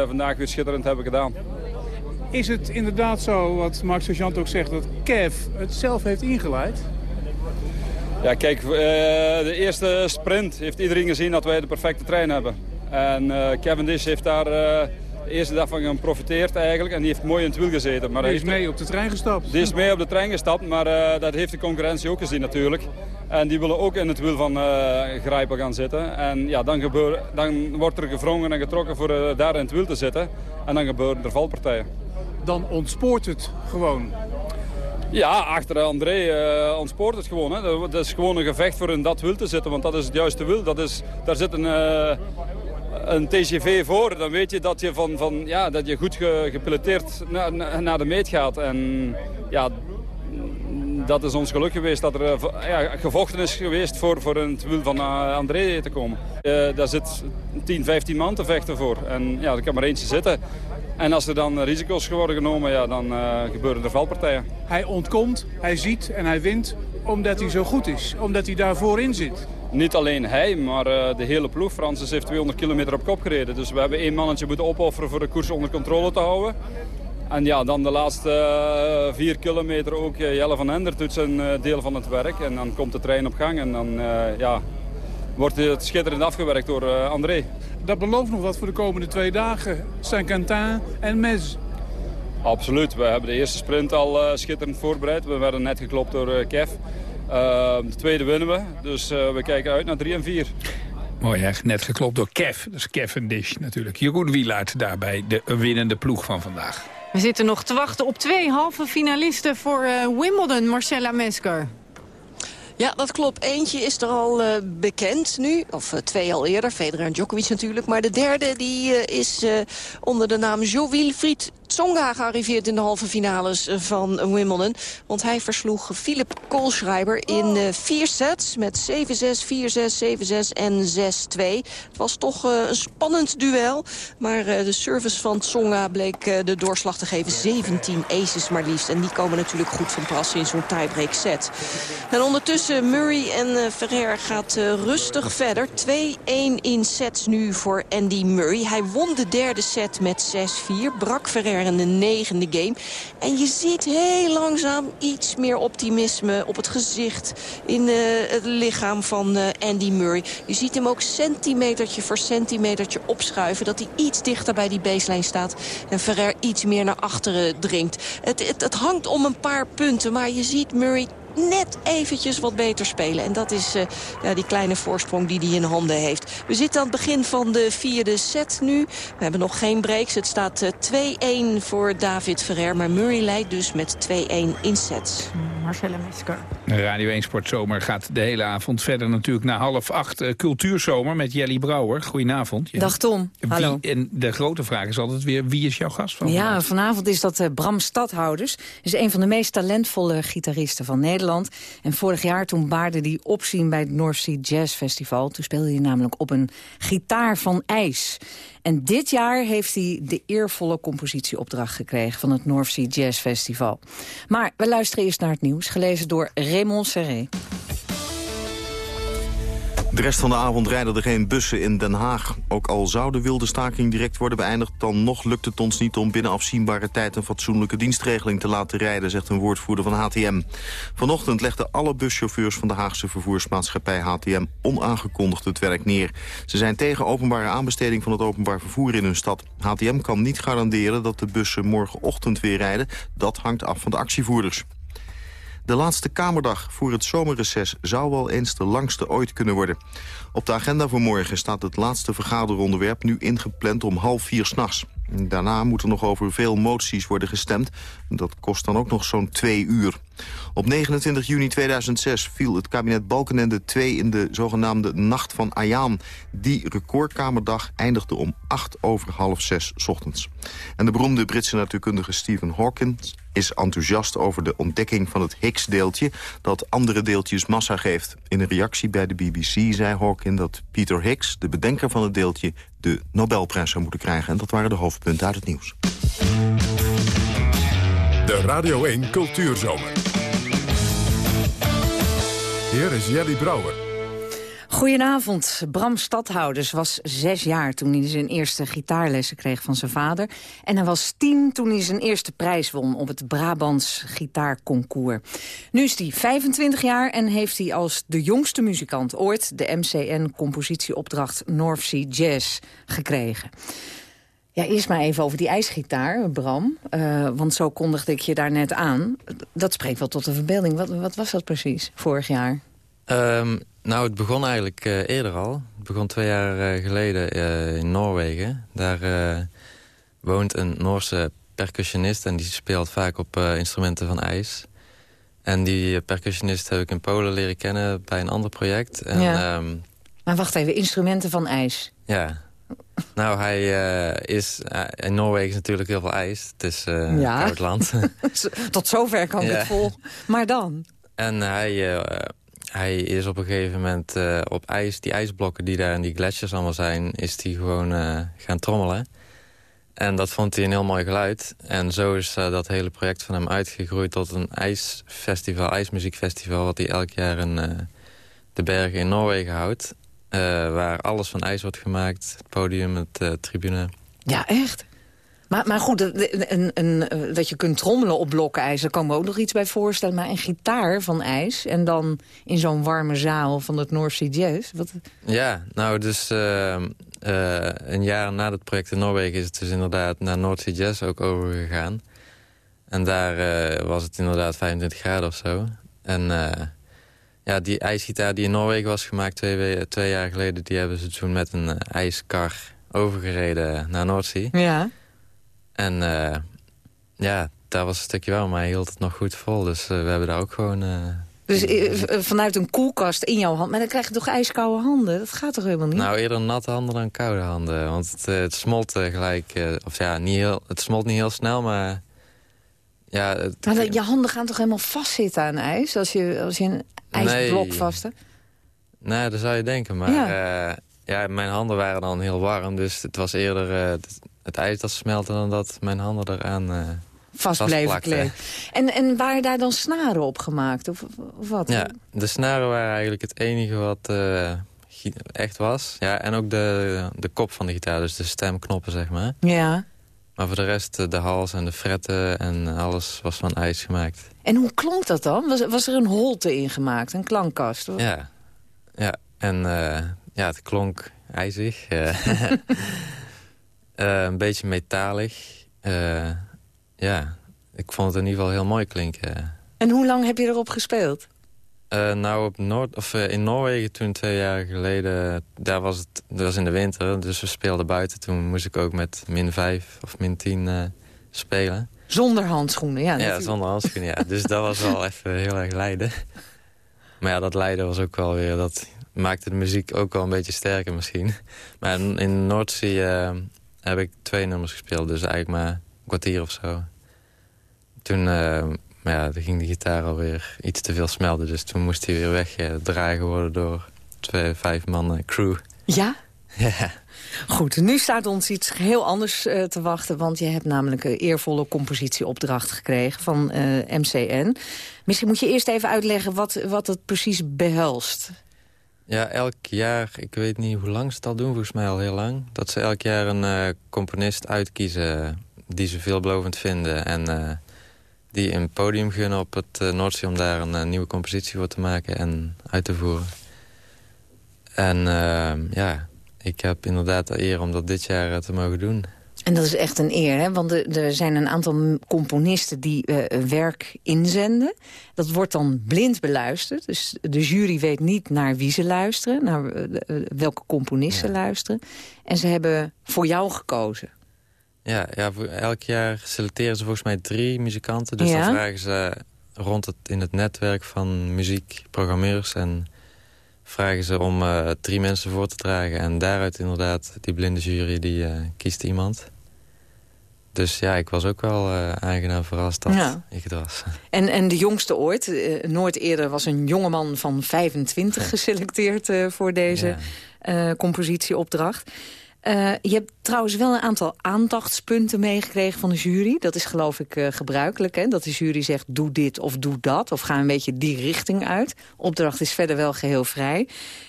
vandaag weer schitterend hebben gedaan. Is het inderdaad zo, wat Mark Sergeant ook zegt, dat Kev het zelf heeft ingeleid? Ja, kijk, uh, de eerste sprint heeft iedereen gezien dat wij de perfecte trein hebben. En uh, Cavendish heeft daar uh, de eerste dag van geprofiteerd eigenlijk. En die heeft mooi in het wiel gezeten. Maar die is mee op de trein gestapt. Die is mee op de trein gestapt, maar dat heeft de concurrentie ook gezien natuurlijk. En die willen ook in het wiel van Grijpen gaan zitten. En ja, dan, gebeur, dan wordt er gevrongen en getrokken voor daar in het wiel te zitten. En dan gebeuren er valpartijen. Dan ontspoort het gewoon. Ja, achter André uh, ontspoort het gewoon. Hè. Dat is gewoon een gevecht voor in dat wiel te zitten. Want dat is het juiste wiel. Dat is, daar zit een, uh, een TGV voor. Dan weet je dat je, van, van, ja, dat je goed ge, gepiloteerd naar, naar de meet gaat. En ja, dat is ons geluk geweest dat er uh, ja, gevochten is geweest voor, voor het wiel van André te komen. daar zit 10, 15 man te vechten voor. En ja, er kan maar eentje zitten. En als er dan risico's worden genomen, ja, dan uh, gebeuren er valpartijen. Hij ontkomt, hij ziet en hij wint omdat hij zo goed is. Omdat hij daar voorin zit. Niet alleen hij, maar uh, de hele ploeg. Francis heeft 200 kilometer op kop gereden. Dus we hebben één mannetje moeten opofferen voor de koers onder controle te houden. En ja, dan de laatste uh, vier kilometer ook Jelle van Ender doet zijn deel van het werk. En dan komt de trein op gang en dan ja, wordt het schitterend afgewerkt door André dat belooft nog wat voor de komende twee dagen. Saint-Quentin en Metz. Absoluut. We hebben de eerste sprint al schitterend voorbereid. We werden net geklopt door Kev. Uh, de tweede winnen we. Dus we kijken uit naar 3 en 4. Mooi hè, net geklopt door Kev. Dus Cavendish natuurlijk. Jeroen Wielaert daarbij de winnende ploeg van vandaag. We zitten nog te wachten op twee halve finalisten voor Wimbledon, Marcella Mesker. Ja, dat klopt. Eentje is er al uh, bekend nu. Of uh, twee al eerder. Federer en Djokovic natuurlijk. Maar de derde die, uh, is onder de naam Jo Wilfried Tsonga gearriveerd in de halve finales van Wimbledon. Want hij versloeg Philip Kohlschreiber in uh, vier sets met 7-6, 4-6, 7-6 en 6-2. Het was toch een spannend duel. Maar de service van Tsonga bleek de doorslag te geven. 17 aces maar liefst. En die komen natuurlijk goed van pas in zo'n tiebreak set. En ondertussen Murray en Ferrer gaat rustig verder. 2-1 in sets nu voor Andy Murray. Hij won de derde set met 6-4. Brak Ferrer in de negende game. En je ziet heel langzaam iets meer optimisme op het gezicht... in het lichaam van Andy Murray. Je ziet hem ook centimetertje voor centimetertje opschuiven... dat hij iets dichter bij die baseline staat. En Ferrer iets meer naar achteren dringt. Het, het hangt om een paar punten, maar je ziet Murray net eventjes wat beter spelen. En dat is uh, ja, die kleine voorsprong die hij in handen heeft. We zitten aan het begin van de vierde set nu. We hebben nog geen breaks. Het staat uh, 2-1 voor David Ferrer. Maar Murray leidt dus met 2-1 in sets. Marcella Mesker. Radio 1 Sportzomer gaat de hele avond verder natuurlijk naar half acht. Uh, cultuurzomer met Jelly Brouwer. Goedenavond. Jelly. Dag Tom, hallo. en de grote vraag is altijd weer, wie is jouw gast van Ja, vanavond is dat uh, Bram Stadhouders. is een van de meest talentvolle gitaristen van Nederland. En vorig jaar toen baarde hij opzien bij het North Sea Jazz Festival. Toen speelde hij namelijk op een gitaar van ijs. En dit jaar heeft hij de eervolle compositieopdracht gekregen... van het North Sea Jazz Festival. Maar we luisteren eerst naar het nieuws, gelezen door Raymond Serré. De rest van de avond rijden er geen bussen in Den Haag. Ook al zou de wilde staking direct worden beëindigd... dan nog lukt het ons niet om binnen afzienbare tijd... een fatsoenlijke dienstregeling te laten rijden... zegt een woordvoerder van HTM. Vanochtend legden alle buschauffeurs van de Haagse vervoersmaatschappij HTM... onaangekondigd het werk neer. Ze zijn tegen openbare aanbesteding van het openbaar vervoer in hun stad. HTM kan niet garanderen dat de bussen morgenochtend weer rijden. Dat hangt af van de actievoerders. De laatste Kamerdag voor het zomerreces zou wel eens de langste ooit kunnen worden. Op de agenda voor morgen staat het laatste vergaderonderwerp nu ingepland om half vier s'nachts. Daarna moet er nog over veel moties worden gestemd. Dat kost dan ook nog zo'n twee uur. Op 29 juni 2006 viel het kabinet Balkenende 2 in de zogenaamde Nacht van Ayaan. Die recordkamerdag eindigde om 8 over half 6 ochtends. En de beroemde Britse natuurkundige Stephen Hawking is enthousiast over de ontdekking van het Higgs-deeltje... dat andere deeltjes massa geeft. In een reactie bij de BBC zei Hawking dat Peter Higgs, de bedenker van het deeltje... de Nobelprijs zou moeten krijgen. En dat waren de hoofdpunten uit het nieuws. De Radio 1 Cultuurzomer. Hier is Jelly Brouwer. Goedenavond. Bram Stadhouders was zes jaar toen hij zijn eerste gitaarlessen kreeg van zijn vader. En hij was tien toen hij zijn eerste prijs won op het Brabants Gitaarconcours. Nu is hij 25 jaar en heeft hij als de jongste muzikant ooit... de MCN-compositieopdracht North Sea Jazz gekregen. Ja, eerst maar even over die ijsgitaar, Bram. Uh, want zo kondigde ik je daar net aan. Dat spreekt wel tot de verbeelding. Wat, wat was dat precies, vorig jaar? Um, nou, het begon eigenlijk uh, eerder al. Het begon twee jaar uh, geleden uh, in Noorwegen. Daar woont een Noorse percussionist... en die speelt vaak op instrumenten van ijs. En die percussionist heb ik in Polen leren kennen bij een ander project. En, ja. um, maar wacht even, instrumenten van ijs? Ja. nou, hij is... in Noorwegen is natuurlijk heel veel ijs. Het is een ja. koud land. Tot zover kan ik ja. het vol. Maar dan? En hij hij is op een gegeven moment uh, op ijs, die ijsblokken die daar in die gletsjers allemaal zijn, is hij gewoon uh, gaan trommelen. En dat vond hij een heel mooi geluid. En zo is uh, dat hele project van hem uitgegroeid tot een ijsfestival, ijsmuziekfestival, wat hij elk jaar in de bergen in Noorwegen houdt. waar alles van ijs wordt gemaakt, het podium, het tribune. Ja, echt? Maar, maar goed, een, een, dat je kunt trommelen op blokken ijs... daar kan me ook nog iets bij voorstellen. Maar een gitaar van ijs en dan in zo'n warme zaal van het North Sea Jazz... Wat... Ja, nou dus uh, uh, een jaar na het project in Noorwegen... is het dus inderdaad naar North Sea Jazz ook overgegaan. En daar uh, was het inderdaad 25 graden of zo. En ja, die ijsgitaar die in Noorwegen was gemaakt twee, twee jaar geleden... die hebben ze toen met een ijskar overgereden naar Noordzee. Ja. En uh, ja, daar was een stukje wel, maar hij hield het nog goed vol. Dus uh, we hebben daar ook gewoon... Uh, dus vanuit een koelkast in jouw hand. Maar dan krijg je toch ijskoude handen? Dat gaat toch helemaal niet? Nou, eerder natte handen dan koude handen. Want het, het smolt gelijk... of ja, niet heel, het smolt niet heel snel, maar... Ja, het, maar je handen gaan toch helemaal vastzitten aan ijs? Als je, als je een ijsblok nee, vast hebt? Nee, dat zou je denken. Maar ja. ja. mijn handen waren dan heel warm. Dus het was eerder het ijs dat smelte dan dat mijn handen eraan uh, vast bleven kleven. En, en waren daar dan snaren op gemaakt? Of, of wat? Ja, de snaren waren eigenlijk het enige wat uh, echt was. Ja, en ook de, de kop van de gitaar, dus de stemknoppen, zeg maar. Ja. Maar voor de rest, eh, de hals en de fretten en alles was van ijs gemaakt. En hoe klonk dat dan? Was, was er een holte in gemaakt, een klankkast? Of? Ja, ja. en uh, ja, het klonk ijzig. Uh, een beetje metalig. Uh, ja, ik vond het in ieder geval heel mooi klinken. En hoe lang heb je erop gespeeld? Uh, nou, op Noord, of, in Noorwegen toen twee jaar geleden, daar was het dat was in de winter. Dus we speelden buiten. Toen moest ik ook met min 5 of min 10 spelen. Zonder handschoenen, ja. Ja, zonder handschoenen, ja. Dus dat was wel even heel erg lijden. Maar ja, dat lijden was ook wel weer... Dat maakte de muziek ook wel een beetje sterker misschien. Maar in, in Noordzee eh, heb ik twee nummers gespeeld. Dus eigenlijk maar een kwartier of zo. Toen, eh, maar ja, toen ging de gitaar alweer iets te veel smelten. Dus toen moest hij weer weggedragen worden door twee, vijf man crew. Ja? Ja. Goed, nu staat ons iets heel anders eh, te wachten... want je hebt namelijk een eervolle compositieopdracht gekregen van eh, MCN. Misschien moet je eerst even uitleggen wat, wat het precies behelst. Ja, elk jaar, ik weet niet hoe lang ze het al doen, volgens mij al heel lang... dat ze elk jaar een eh, componist uitkiezen die ze veelbelovend vinden... en eh, die een podium gunnen op het uh, Noordzee om daar een nieuwe compositie voor te maken en uit te voeren. En ja, ik heb inderdaad de eer om dat dit jaar te mogen doen. En dat is echt een eer, hè? want er, zijn een aantal componisten die uh, werk inzenden. Dat wordt dan blind beluisterd. Dus de jury weet niet naar wie ze luisteren, naar uh, welke componisten ja. luisteren. En ze hebben voor jou gekozen. Ja, ja voor elk jaar selecteren ze volgens mij drie muzikanten. Dus ja? dan vragen ze rond het, in het netwerk van muziekprogrammeurs... en vragen ze om uh, drie mensen voor te dragen. En daaruit inderdaad, die blinde jury, die kiest iemand... Dus ja, ik was ook wel uh, aangenaam verrast dat ja. ik het was. En, en de jongste ooit, uh, nooit eerder was een jongeman van 25 geselecteerd uh, voor deze ja. compositieopdracht. Je hebt trouwens wel een aantal aandachtspunten meegekregen van de jury. Dat is geloof ik gebruikelijk, hè? dat de jury zegt doe dit of doe dat. Of ga een beetje die richting uit. Opdracht is verder wel geheel vrij.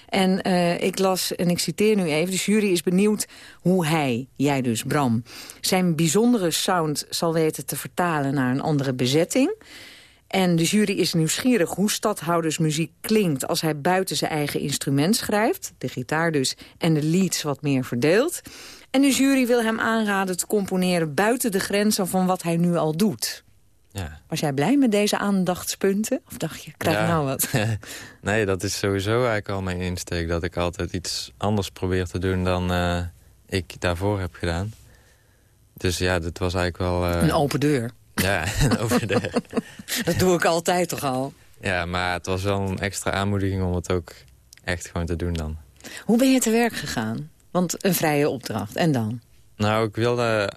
En uh, ik las, en ik citeer nu even, de jury is benieuwd hoe hij, jij dus Bram... zijn bijzondere sound zal weten te vertalen naar een andere bezetting. En de jury is nieuwsgierig hoe stadhoudersmuziek klinkt... als hij buiten zijn eigen instrument schrijft, de gitaar dus... en de leads wat meer verdeelt. En de jury wil hem aanraden te componeren buiten de grenzen van wat hij nu al doet. Ja. Was jij blij met deze aandachtspunten? Of dacht je, krijg ja. nou wat? nee, dat is sowieso eigenlijk al mijn insteek. Dat ik altijd iets anders probeer te doen dan uh, ik daarvoor heb gedaan. Dus ja, dit was eigenlijk wel... Uh... Een open deur. Ja, open deur. dat doe ik altijd toch al? Ja, maar het was wel een extra aanmoediging om het ook echt gewoon te doen dan. Hoe ben je te werk gegaan? Want een vrije opdracht, en dan? Nou, ik wilde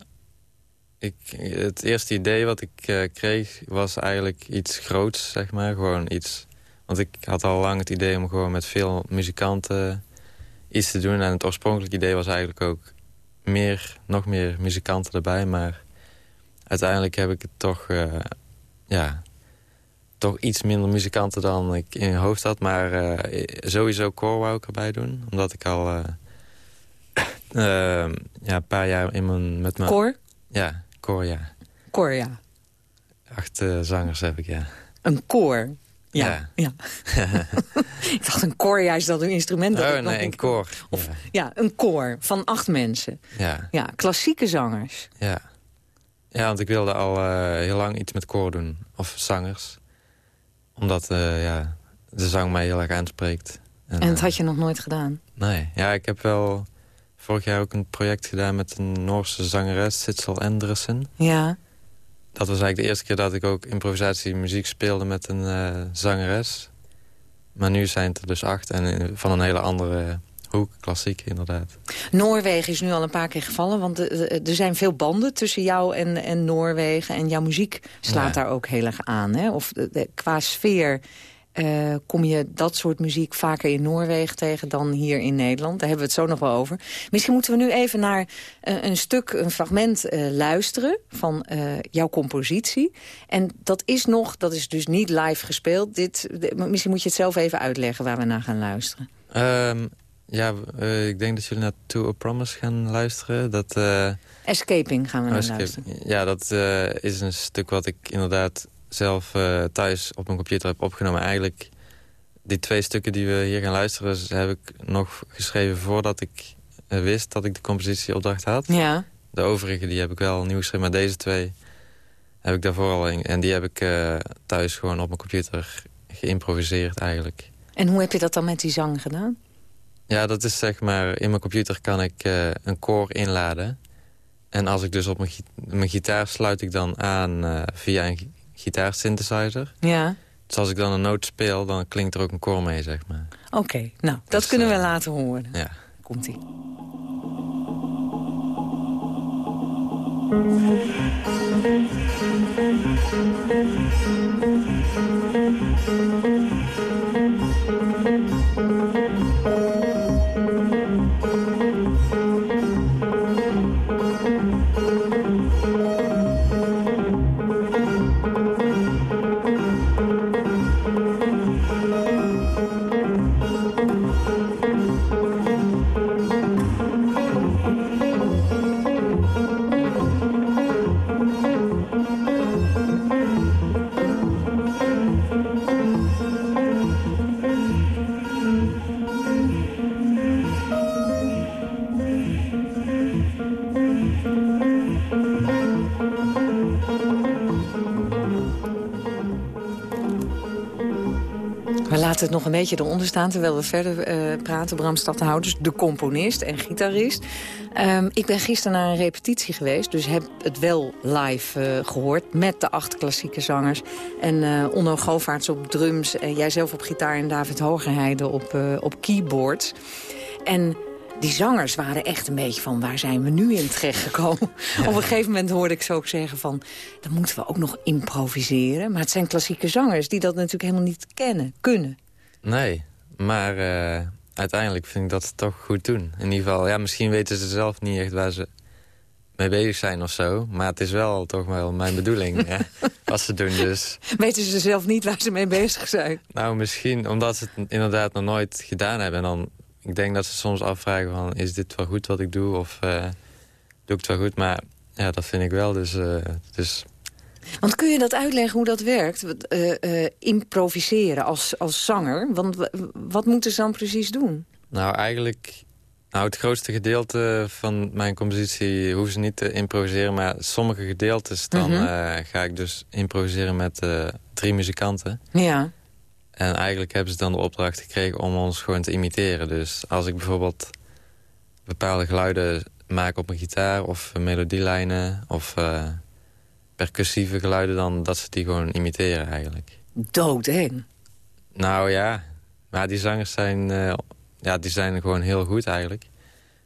ik, het eerste idee wat ik uh, kreeg was eigenlijk iets groots, zeg maar. Gewoon iets... Want ik had al lang het idee om gewoon met veel muzikanten iets te doen. En het oorspronkelijke idee was eigenlijk ook meer, nog meer muzikanten erbij. Maar uiteindelijk heb ik het toch, uh, ja, toch iets minder muzikanten dan ik in mijn hoofd had. Maar uh, sowieso koor wou ik erbij doen. Omdat ik al ja, een paar jaar in mijn, met mijn... Koor? Ja, koor, ja. Koor, ja. Acht zangers heb ik, ja. Een koor? Ja. ja. ja. ik dacht, een koor, ja, is dat een instrument? Dat oh, nee, een koor. Of, ja. ja. een koor van acht mensen. Ja. Ja, klassieke zangers. Ja. Ja, want ik wilde al uh, heel lang iets met koor doen. Of zangers. Omdat, uh, ja, de zang mij heel erg aanspreekt. En, en dat had je nog nooit gedaan? Nee. Ja, ik heb wel vorig jaar ook een project gedaan met een Noorse zangeres, Sitsel Endresen. Ja. Dat was eigenlijk de eerste keer dat ik ook improvisatiemuziek speelde met een zangeres. Maar nu zijn het er dus acht en van een hele andere hoek, klassiek inderdaad. Noorwegen is nu al een paar keer gevallen, want er zijn veel banden tussen jou en, en Noorwegen. En jouw muziek slaat ja. daar ook heel erg aan. Hè? Of de, de, qua sfeer uh, kom je dat soort muziek vaker in Noorwegen tegen dan hier in Nederland. Daar hebben we het zo nog wel over. Misschien moeten we nu even naar uh, een stuk, een fragment uh, luisteren van jouw compositie. En dat is nog, dat is dus niet live gespeeld. Dit, misschien moet je het zelf even uitleggen waar we naar gaan luisteren. Um, ja, ik denk dat jullie naar To A Promise gaan luisteren. Dat, Escaping gaan we naar Escape, luisteren. Ja, dat is een stuk wat ik inderdaad zelf thuis op mijn computer heb opgenomen. Eigenlijk die twee stukken die we hier gaan luisteren... heb ik nog geschreven voordat ik wist dat ik de compositieopdracht had. Ja. De overige die heb ik wel nieuw geschreven, maar deze twee heb ik daarvoor al in. En die heb ik thuis gewoon op mijn computer geïmproviseerd eigenlijk. En hoe heb je dat dan met die zang gedaan? Ja, dat is zeg maar... In mijn computer kan ik een koor inladen. En als ik dus op mijn, mijn gitaar sluit ik dan aan uh, via een gitaarsynthesizer. Ja. Dus als ik dan een noot speel, dan klinkt er ook een koor mee, zeg maar. Oké, nou, dat dus, kunnen we uh, laten horen. Ja. Komt-ie. Het nog een beetje eronder staan... terwijl we verder uh, praten. Bram Stadhouders, de componist en gitarist. Um, ik ben gisteren naar een repetitie geweest... dus heb het wel live uh, gehoord met de acht klassieke zangers. En uh, Onno Govaerts op drums, en jijzelf op gitaar... en David Hogerheide op, op keyboards. En die zangers waren echt een beetje van... waar zijn we nu in terechtgekomen? Op een gegeven moment hoorde ik ze ook zeggen van... dan moeten we ook nog improviseren. Maar het zijn klassieke zangers die dat natuurlijk helemaal niet kennen, kunnen. Nee, maar uh, uiteindelijk vind ik dat ze toch goed doen. In ieder geval, ja, misschien weten ze zelf niet echt waar ze mee bezig zijn of zo. Maar het is wel toch wel mijn bedoeling, ja, wat ze doen. Dus. Weten ze zelf niet waar ze mee bezig zijn? Nou, misschien omdat ze het inderdaad nog nooit gedaan hebben. En dan, ik denk dat ze soms afvragen van, is dit wel goed wat ik doe? Of uh, doe ik het wel goed? Maar ja, dat vind ik wel. Dus, uh, dus want kun je dat uitleggen hoe dat werkt? Uh, uh, improviseren als, als zanger. Want wat moeten ze dan precies doen? Nou, eigenlijk... Nou, het grootste gedeelte van mijn compositie hoeven ze niet te improviseren. Maar sommige gedeeltes, dan mm ga ik dus improviseren met drie muzikanten. Ja. En eigenlijk hebben ze dan de opdracht gekregen om ons gewoon te imiteren. Dus als ik bijvoorbeeld bepaalde geluiden maak op mijn gitaar... of melodielijnen of percussieve geluiden dan dat ze die gewoon imiteren eigenlijk. Doodeng. Nou ja, maar die zangers zijn, uh, ja, die zijn gewoon heel goed eigenlijk.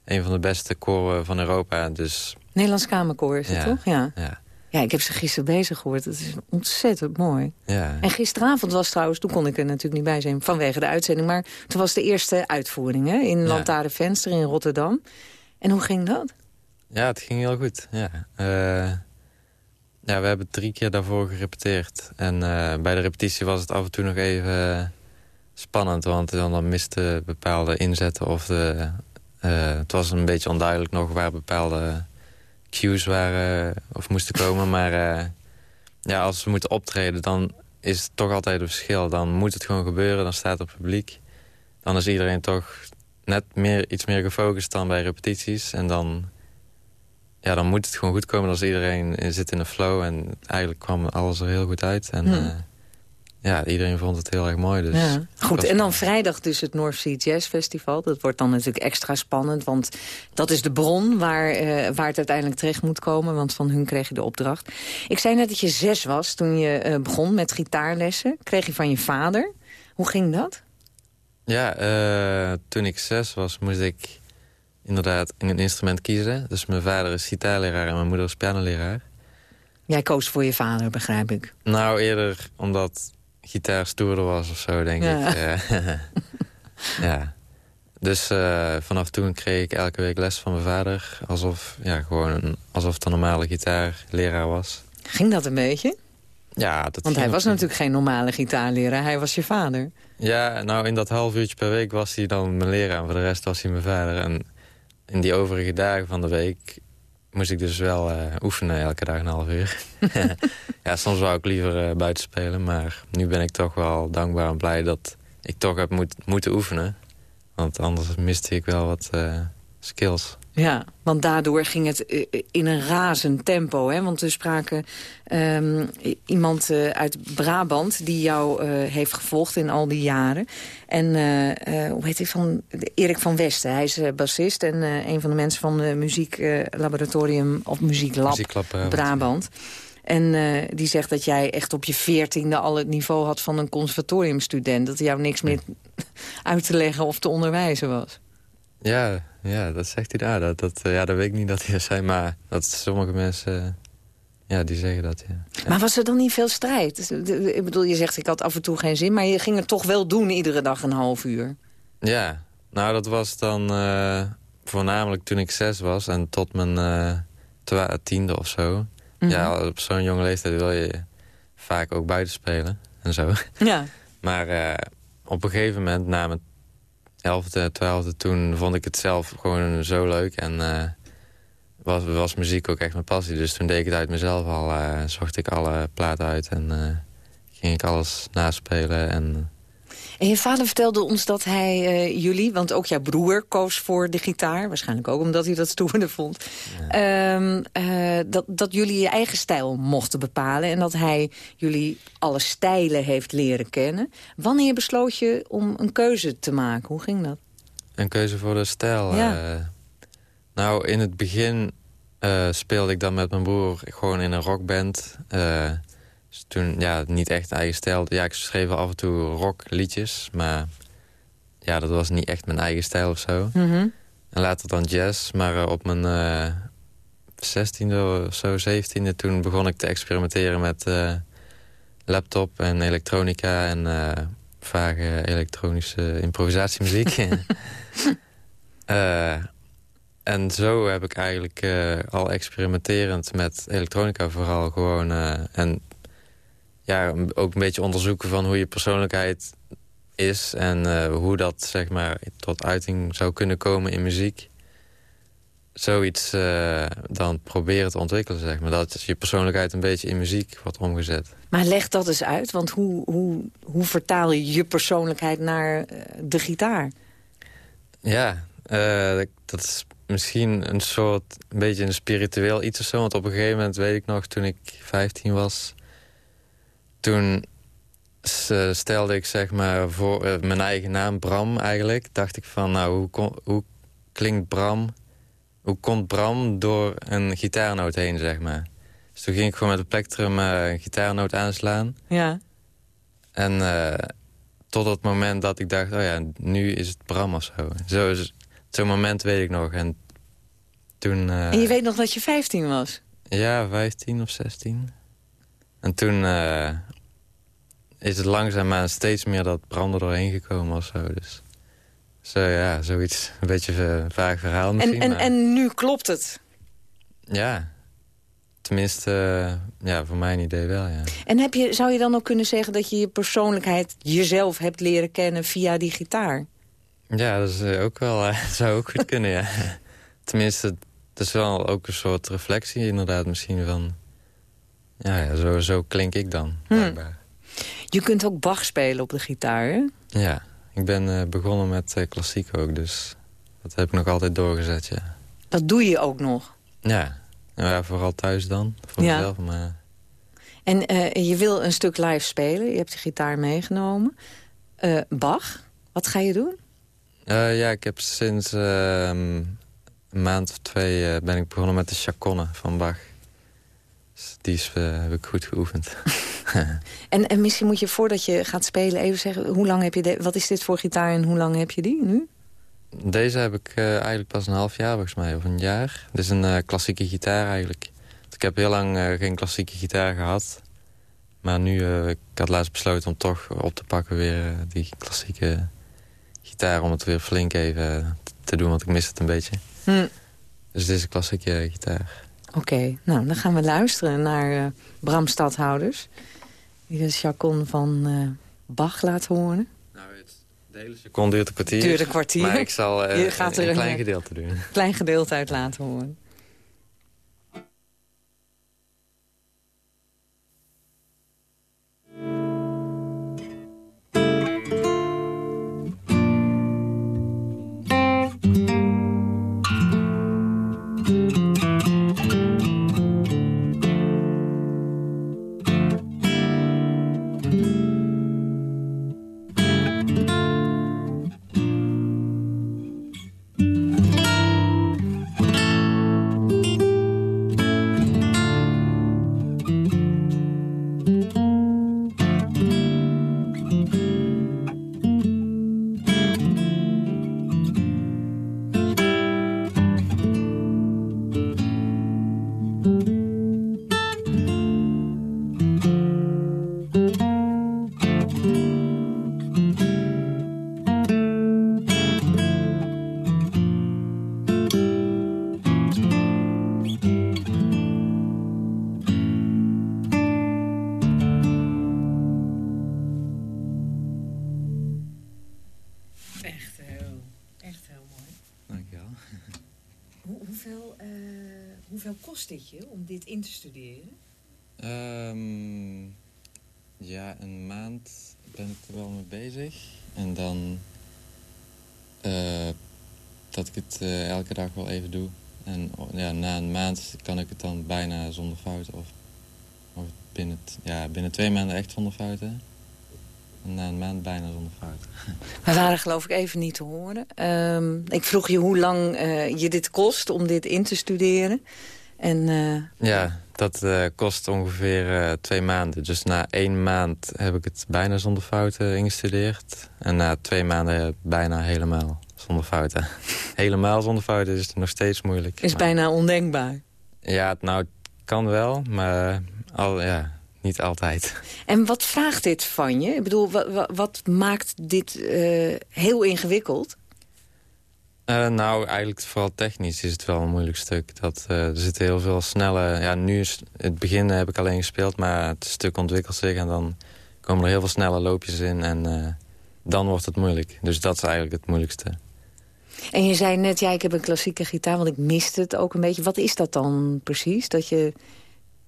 Een van de beste koren van Europa, dus... Nederlands Kamerkoor is het, ja, toch? Ja. ja. Ja, ik heb ze gisteren bezig gehoord. Het is ontzettend mooi. Ja. En gisteravond was trouwens, toen kon ik er natuurlijk niet bij zijn vanwege de uitzending. Maar toen was de eerste uitvoering hè, in ja. Venster in Rotterdam. En hoe ging dat? Ja, het ging heel goed. Ja. Uh, ja, we hebben drie keer daarvoor gerepeteerd. En uh, bij de repetitie was het af en toe nog even uh, spannend. Want dan, miste bepaalde inzetten. Of de, uh, het was een beetje onduidelijk nog waar bepaalde cues waren of moesten komen. maar ja, als we moeten optreden, dan is het toch altijd een verschil. Dan moet het gewoon gebeuren, dan staat het publiek. Dan is iedereen toch net meer, iets meer gefocust dan bij repetities. En dan ja, dan moet het gewoon goed komen als iedereen zit in de flow. En eigenlijk kwam alles er heel goed uit. En hmm. uh, ja, iedereen vond het heel erg mooi. Dus ja. Goed, en dan vrijdag dus het North Sea Jazz Festival. Dat wordt dan natuurlijk extra spannend, want dat is de bron waar, uh, waar het uiteindelijk terecht moet komen. Want van hun kreeg je de opdracht. Ik zei net dat je zes was toen je uh, begon met gitaarlessen. Kreeg je van je vader. Hoe ging dat? Ja, toen ik zes was moest ik inderdaad een instrument kiezen. Dus mijn vader is gitaarleraar en mijn moeder is pianoleraar. Jij koos voor je vader, begrijp ik. Nou, eerder omdat gitaar stoerder was of zo, denk ja. ik. ja. Dus uh, vanaf toen kreeg ik elke week les van mijn vader. Alsof, ja, gewoon alsof het een normale gitaarleraar was. Ging dat een beetje? Ja, dat Want hij was natuurlijk geen normale gitaarleraar. Hij was je vader. Ja, nou in dat half uurtje per week was hij dan mijn leraar. En voor de rest was hij mijn vader. En in die overige dagen van de week moest ik dus wel uh, oefenen elke dag een half uur. ja, soms wou ik liever uh, buiten spelen, maar nu ben ik toch wel dankbaar en blij dat ik toch heb moet, moeten oefenen. Want anders miste ik wel wat uh, skills. Ja, want daardoor ging het eh, in een razend tempo. Hè? Want we spraken um, iemand uh, uit Brabant die jou uh, heeft gevolgd in al die jaren. En uh, hoe heet hij van? Erik van Westen. Hij is bassist en een van de mensen van de muzieklaboratorium of muzieklab Muzieklab Brabant. Brabant. En uh, die zegt dat jij echt op je veertiende al het niveau had van een conservatoriumstudent. Dat jou niks meer uit te leggen of te onderwijzen was. Ja, ja dat zegt hij daar. Dat, dat, ja, dat weet ik niet dat hij dat zei, maar dat sommige mensen... Ja, die zeggen dat, ja. Maar was er dan niet veel strijd? Ik bedoel, je zegt ik had af en toe geen zin... maar je ging het toch wel doen iedere dag een half uur? Ja, nou dat was dan uh, voornamelijk toen ik zes was... en tot mijn uh, tiende of zo. Mm -hmm. Ja, op zo'n jonge leeftijd wil je vaak ook buiten spelen en zo. Ja. Maar uh, op een gegeven moment, na mijn elfde, twaalfde... toen vond ik het zelf gewoon zo leuk en was, was muziek ook echt mijn passie. Dus toen deed ik het uit mezelf al. Uh, zocht ik alle platen uit en uh, ging ik alles naspelen. En... en je vader vertelde ons dat hij uh, jullie, want ook jouw broer koos voor de gitaar. Waarschijnlijk ook omdat hij dat stoerder vond. Ja. Um, dat, dat jullie je eigen stijl mochten bepalen. En dat hij jullie alle stijlen heeft leren kennen. Wanneer besloot je om een keuze te maken? Hoe ging dat? Een keuze voor de stijl? Ja. Nou, in het begin speelde ik dan met mijn broer gewoon in een rockband. Dus toen, ja, niet echt eigen stijl. Ja, ik schreef af en toe rockliedjes, maar ja, dat was niet echt mijn eigen stijl of zo. Mm -hmm. En later dan jazz, maar uh, op mijn zestiende of zo, zeventiende... toen begon ik te experimenteren met laptop en elektronica... en vage elektronische improvisatiemuziek. En zo heb ik eigenlijk al experimenterend met elektronica vooral gewoon... En ja, ook een beetje onderzoeken van hoe je persoonlijkheid is... en uh, hoe dat zeg maar tot uiting zou kunnen komen in muziek. Zoiets dan proberen te ontwikkelen, zeg maar. Dat je persoonlijkheid een beetje in muziek wordt omgezet. Maar leg dat eens uit, want hoe, hoe, hoe vertaal je je persoonlijkheid naar de gitaar? Ja, dat is misschien een soort, een beetje een spiritueel iets of zo. Want op een gegeven moment, weet ik nog, toen ik 15 was... toen stelde ik zeg maar voor uh, mijn eigen naam Bram eigenlijk. Dacht ik van, nou, hoe, kon, hoe klinkt Bram... hoe komt Bram door een gitaarnoot heen, zeg maar. Dus toen ging ik gewoon met de plektrum uh, een gitaarnoot aanslaan. Ja. En uh, tot het moment dat ik dacht, oh ja, nu is het Bram of zo. Zo Zo'n moment weet ik nog. En toen... En je weet nog dat je 15 was? Ja, 15 of 16. En toen uh, is het langzaamaan steeds meer dat branden doorheen gekomen of zo. Dus zo, ja, zoiets. Een beetje een vaag verhaal misschien. En, en, maar... en nu klopt het? Ja. Tenminste, uh, ja, voor mijn idee wel, ja. En heb je, zou je dan ook kunnen zeggen dat je je persoonlijkheid jezelf hebt leren kennen via die gitaar? Ja, dat is ook wel, uh, zou ook goed kunnen, ja. Tenminste, het is wel ook een soort reflectie inderdaad misschien van... Ja, ja zo, zo klink ik dan, blijkbaar. Hm. Je kunt ook Bach spelen op de gitaar, hè? Ja, ik ben uh, begonnen met uh, klassiek ook, dus dat heb ik nog altijd doorgezet, ja. Dat doe je ook nog? Ja, ja vooral thuis dan, voor ja. mezelf, maar... En uh, je wil een stuk live spelen, je hebt de gitaar meegenomen. Bach, wat ga je doen? ja, ik heb sinds ehm, een maand of twee ben ik begonnen met de chaconne van Bach. Die is, uh, heb ik goed geoefend. en, en misschien moet je voordat je gaat spelen even zeggen... Hoe lang heb je de, wat is dit voor gitaar en hoe lang heb je die nu? Deze heb ik uh, eigenlijk pas een half jaar volgens mij, of een jaar. Dit is een klassieke gitaar eigenlijk. Ik heb heel lang geen klassieke gitaar gehad. Maar nu, ik had laatst besloten om toch op te pakken weer die klassieke gitaar... om het weer flink even te doen, want ik mis het een beetje. Hm. Dus dit is een klassieke gitaar. Oké, okay, nou, dan gaan we luisteren naar uh, Bram Stadhouders. Die de chacon van uh, Bach laat horen. Nou, het, de hele chacon duurt een kwartier. Duurt een kwartier. Maar ik zal uh, Je gaat een, er een klein gedeelte doen. klein gedeelte uit laten horen. Kost dit je om dit in te studeren? Ehm, ja, een maand ben ik er wel mee bezig. En dan eh, dat ik het eh, elke dag wel even doe. En oh, ja, na een maand kan ik het dan bijna zonder fouten. Of, of binnen, ja, binnen twee maanden echt zonder fouten. En na een maand bijna zonder fouten. We waren geloof ik even niet te horen. Ehm, ik vroeg je hoe lang eh, je dit kost om dit in te studeren. En eh, Ja, dat eh, kost ongeveer eh, twee maanden. Dus na één maand heb ik het bijna zonder fouten ingestudeerd. En na twee maanden bijna helemaal zonder fouten. helemaal zonder fouten is het nog steeds moeilijk. is Maar- bijna ondenkbaar. Ja, nou, kan wel, maar al, ja, niet altijd. En wat vraagt dit van je? Ik bedoel, wat, wat maakt dit heel ingewikkeld? Eh, nou, eigenlijk vooral technisch is het wel een moeilijk stuk. Dat, eh, er zitten heel veel snelle... Ja, nu is het begin heb ik alleen gespeeld, maar het stuk ontwikkelt zich... en dan komen er heel veel snelle loopjes in en eh, dan wordt het moeilijk. Dus dat is eigenlijk het moeilijkste. En je zei net, ja, ik heb een klassieke gitaar, want ik miste het ook een beetje. Wat is dat dan precies? Dat je,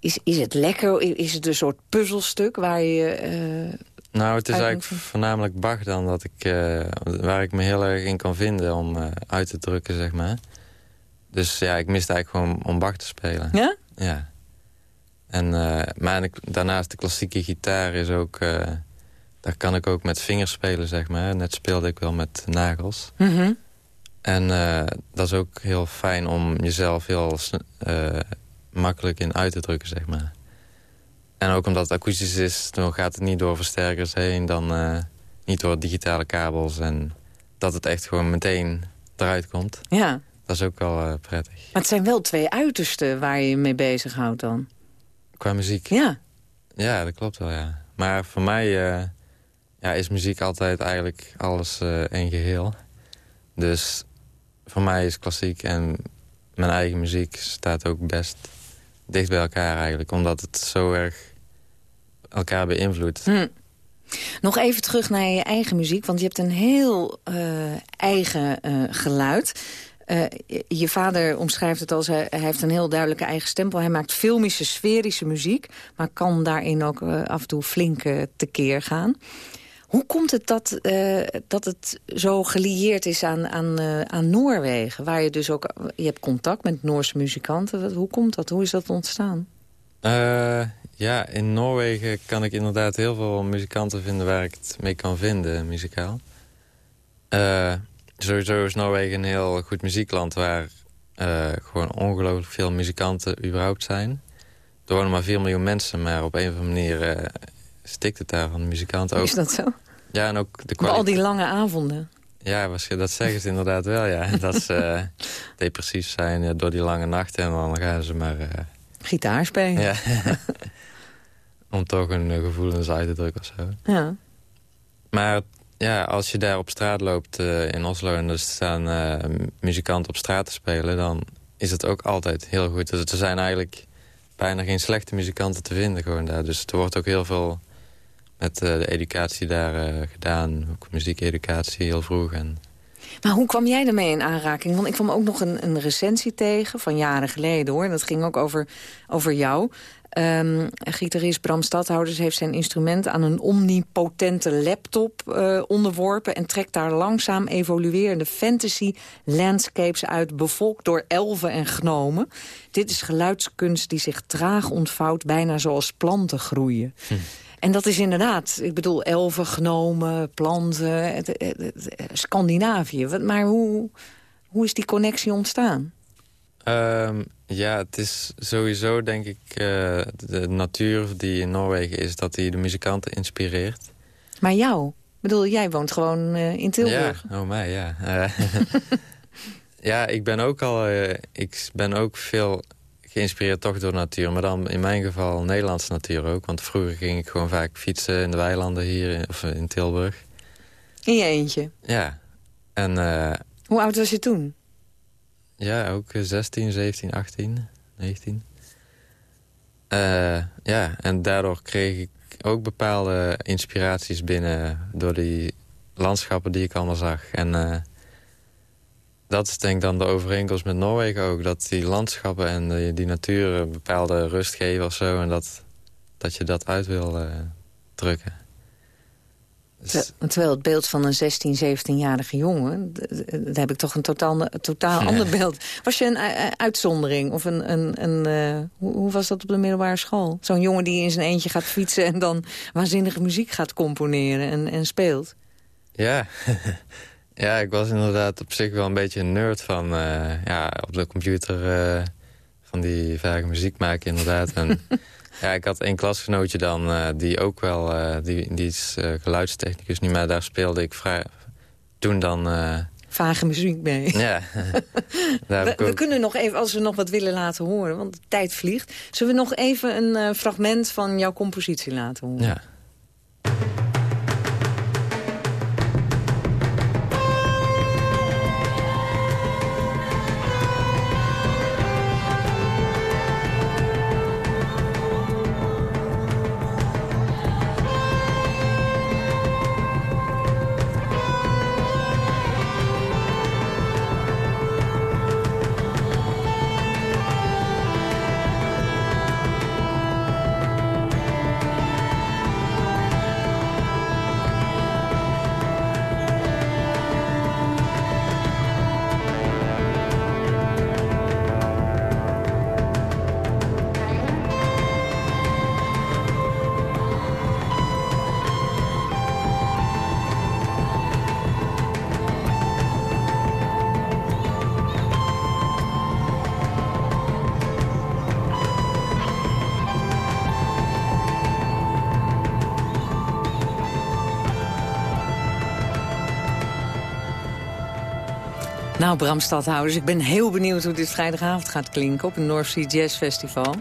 is, is het lekker? Is het een soort puzzelstuk waar je... Nou, het is eigenlijk voornamelijk Bach dan dat ik, eh, waar ik me heel erg in kan vinden om eh, uit te drukken, zeg maar. Dus ja, ik miste eigenlijk gewoon om Bach te spelen. Ja? Ja. En, eh, maar ik- daarnaast de klassieke gitaar is ook... daar kan ik ook met vingers spelen, zeg maar. Net speelde ik wel met nagels. mhm. En dat is ook heel fijn om jezelf heel makkelijk in uit te drukken, zeg maar. En ook omdat het akoestisch is, dan gaat het niet door versterkers heen... dan eh, niet door digitale kabels. En dat het echt gewoon meteen eruit komt. Ja, Dat is ook wel eh, prettig. maar het zijn wel twee uitersten waar je je mee bezighoudt dan. Qua muziek. Ja. Ja, dat klopt wel, ja. Maar voor mij eh, ja, is muziek altijd eigenlijk alles één geheel. Dus voor mij is klassiek en mijn eigen muziek staat ook best dicht bij elkaar eigenlijk. Omdat het zo erg elkaar beïnvloedt. Hm. Nog even terug naar je eigen muziek, want je hebt een heel eh, eigen eh, geluid. Eh, je- vader omschrijft het als, hij, heeft een heel duidelijke eigen stempel. Hij maakt filmische, sferische muziek, maar kan daarin ook af en toe flink tekeer gaan. Hoe komt het dat, eh, dat het zo gelieerd is aan, aan, eh, aan Noorwegen? Waar je dus ook, je hebt contact met Noorse muzikanten. Hoe komt dat? Hoe is dat ontstaan? Eh, ja, in Noorwegen kan ik inderdaad heel veel muzikanten vinden waar ik het mee kan vinden, muzikaal. Sowieso is Noorwegen een heel goed muziekland waar gewoon ongelooflijk veel muzikanten überhaupt zijn. Er wonen maar 4 miljoen mensen, maar op een of andere manier stikt het daar van de muzikanten ook. Is dat zo? Ja, en ook de Al die lange avonden. Ja, was- dat zeggen ze inderdaad wel, ja. Dat ze eh, depressief zijn ja, door die lange nachten en dan gaan ze maar... eh, Gitaar spelen. ja. Om toch een eh, gevoelens uit te drukken of zo. Ja. Maar ja, als je daar op straat loopt eh, in Oslo... en er staan eh, muzikanten op straat te spelen... dan is het ook altijd heel goed. Dus er zijn eigenlijk bijna geen slechte muzikanten te vinden gewoon daar. Dus er wordt ook heel veel met eh, de educatie daar eh, gedaan. Ook muziekeducatie heel vroeg. En Maar hoe kwam jij ermee in aanraking? Want ik kwam ook nog een, een recensie tegen van jaren geleden hoor. Dat ging ook over, over jou. Ehm gitarist Bram Stadhouders heeft zijn instrument aan een omnipotente laptop eh, onderworpen... en trekt daar langzaam evoluerende fantasy landscapes uit... bevolkt door elfen en gnomen. Dit is geluidskunst die zich traag ontvouwt, bijna zoals planten groeien. En dat is inderdaad, ik bedoel, elfen, gnomen, planten, het- het- het- Scandinavië. Wat- Maar hoe, hoe is die connectie ontstaan? Ehm, ja, het is sowieso denk ik eh, de natuur die in Noorwegen is... dat die de muzikanten inspireert. Maar jou? Ik bedoel, jij woont gewoon eh, in Tilburg. Ja, oh mij, ja. Eh, ja, ik ben ook al... eh, ik ben ook veel geïnspireerd toch door natuur. Maar dan in mijn geval Nederlandse natuur ook. Want vroeger ging ik gewoon vaak fietsen in de weilanden hier in, of in Tilburg. In je eentje. Ja. En eh, Hoe oud was je toen? ja, ook eh, 16, 17, 18, 19. Eh, ja, en daardoor kreeg ik ook bepaalde inspiraties binnen... door die landschappen die ik allemaal zag. En eh, dat is denk ik dan de overeenkomst met Noorwegen ook. Dat die landschappen en die, die natuur een bepaalde rust geven of zo. En dat, dat je dat uit wil uh, drukken. Dus... Terwijl het beeld van een 16, 17-jarige jongen... daar heb ik toch een totaal, totaal ander beeld. Was je een uitzondering? Of een, een, een uh, hoe, hoe, was dat op de middelbare school? Zo'n jongen die in zijn eentje gaat fietsen... en dan waanzinnige muziek gaat componeren en, en speelt? Ja, ja, ik was inderdaad op zich wel een beetje een nerd van... Uh, ja, op de computer uh, van die vage muziek maken inderdaad. En ja, ik had één klasgenootje dan, uh, die ook wel... die, die is geluidstechnicus niet, maar daar speelde ik vrij, toen dan... Vage muziek mee. Ja. we, we, kunnen nog even, als we nog wat willen laten horen, want de tijd vliegt... zullen we nog even een fragment van jouw compositie laten horen? Ja. Nou, Bram ik ben heel benieuwd hoe dit vrijdagavond gaat klinken... op het North Sea Jazz Festival.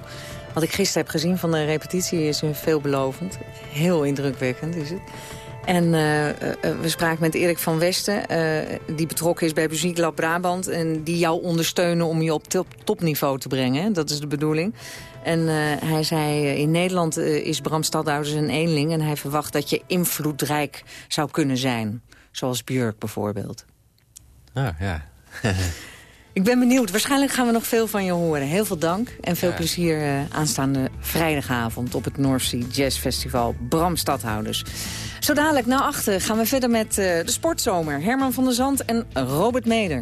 Wat ik gisteren heb gezien van de repetitie is veelbelovend. Heel indrukwekkend is het. En uh, we spraken met Erik van Westen, uh, die betrokken is bij Muzieklab Brabant... en die jou ondersteunen om je op top, topniveau te brengen. Dat is de bedoeling. En hij zei, in Nederland is Bram Stadhouders een eenling... en hij verwacht dat je invloedrijk zou kunnen zijn. Zoals Björk bijvoorbeeld. Ah, ja. Ik ben benieuwd. Waarschijnlijk gaan we nog veel van je horen. Heel veel dank en veel plezier uh, aanstaande vrijdagavond... op het North Sea Jazz Festival Bram Stadhouders. Zo dadelijk na achter gaan we verder met uh, de sportzomer. Herman van der Zand en Robert Meder.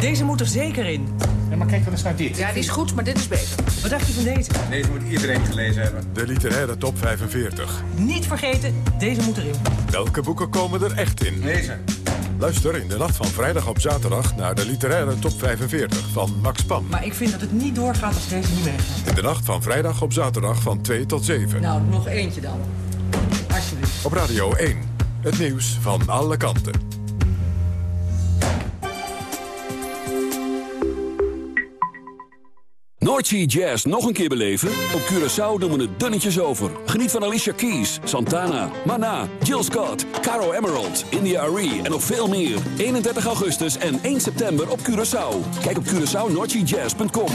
Deze moet er zeker in. Ja, maar kijk dan eens naar dit. Ja, die is goed, maar dit is beter. Wat dacht je van deze? Deze moet iedereen gelezen hebben. De literaire top 45. Niet vergeten, deze moet erin. Welke boeken komen er echt in? Deze. Luister in de nacht van vrijdag op zaterdag naar de literaire top 45 van Max Pam. Maar ik vind dat het niet doorgaat als deze niet weggaat. In de nacht van vrijdag op zaterdag van 2 tot 7. Nou, nog eentje dan. Alsjeblieft. Op Radio 1. Het nieuws van alle kanten. Noordsea Jazz nog een keer beleven? Op Curaçao doen we het dunnetjes over. Geniet van Alicia Keys, Santana, Mana, Jill Scott, Caro Emerald, India Arie en nog veel meer. 31 augustus en 1 september op Curaçao. Kijk op CuraçaoNoordseaJazz.com.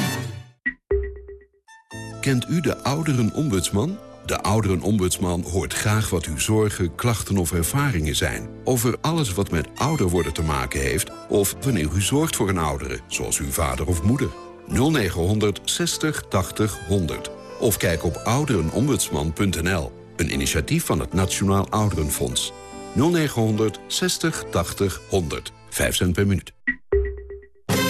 Kent u de ouderenombudsman? De ouderenombudsman hoort graag wat uw zorgen, klachten of ervaringen zijn... over alles wat met ouder worden te maken heeft... of wanneer u zorgt voor een oudere, zoals uw vader of moeder. 0900 60 80 100. Of kijk op ouderenombudsman.nl. Een initiatief van het Nationaal Ouderenfonds. 0900 60 80 100. 5 cent per minuut.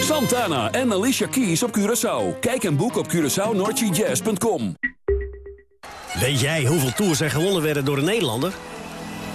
Santana en Alicia Keys op Curaçao. Kijk en boek op CuraçaoNordGJazz.com. Weet jij hoeveel tours er gewonnen werden door een Nederlander?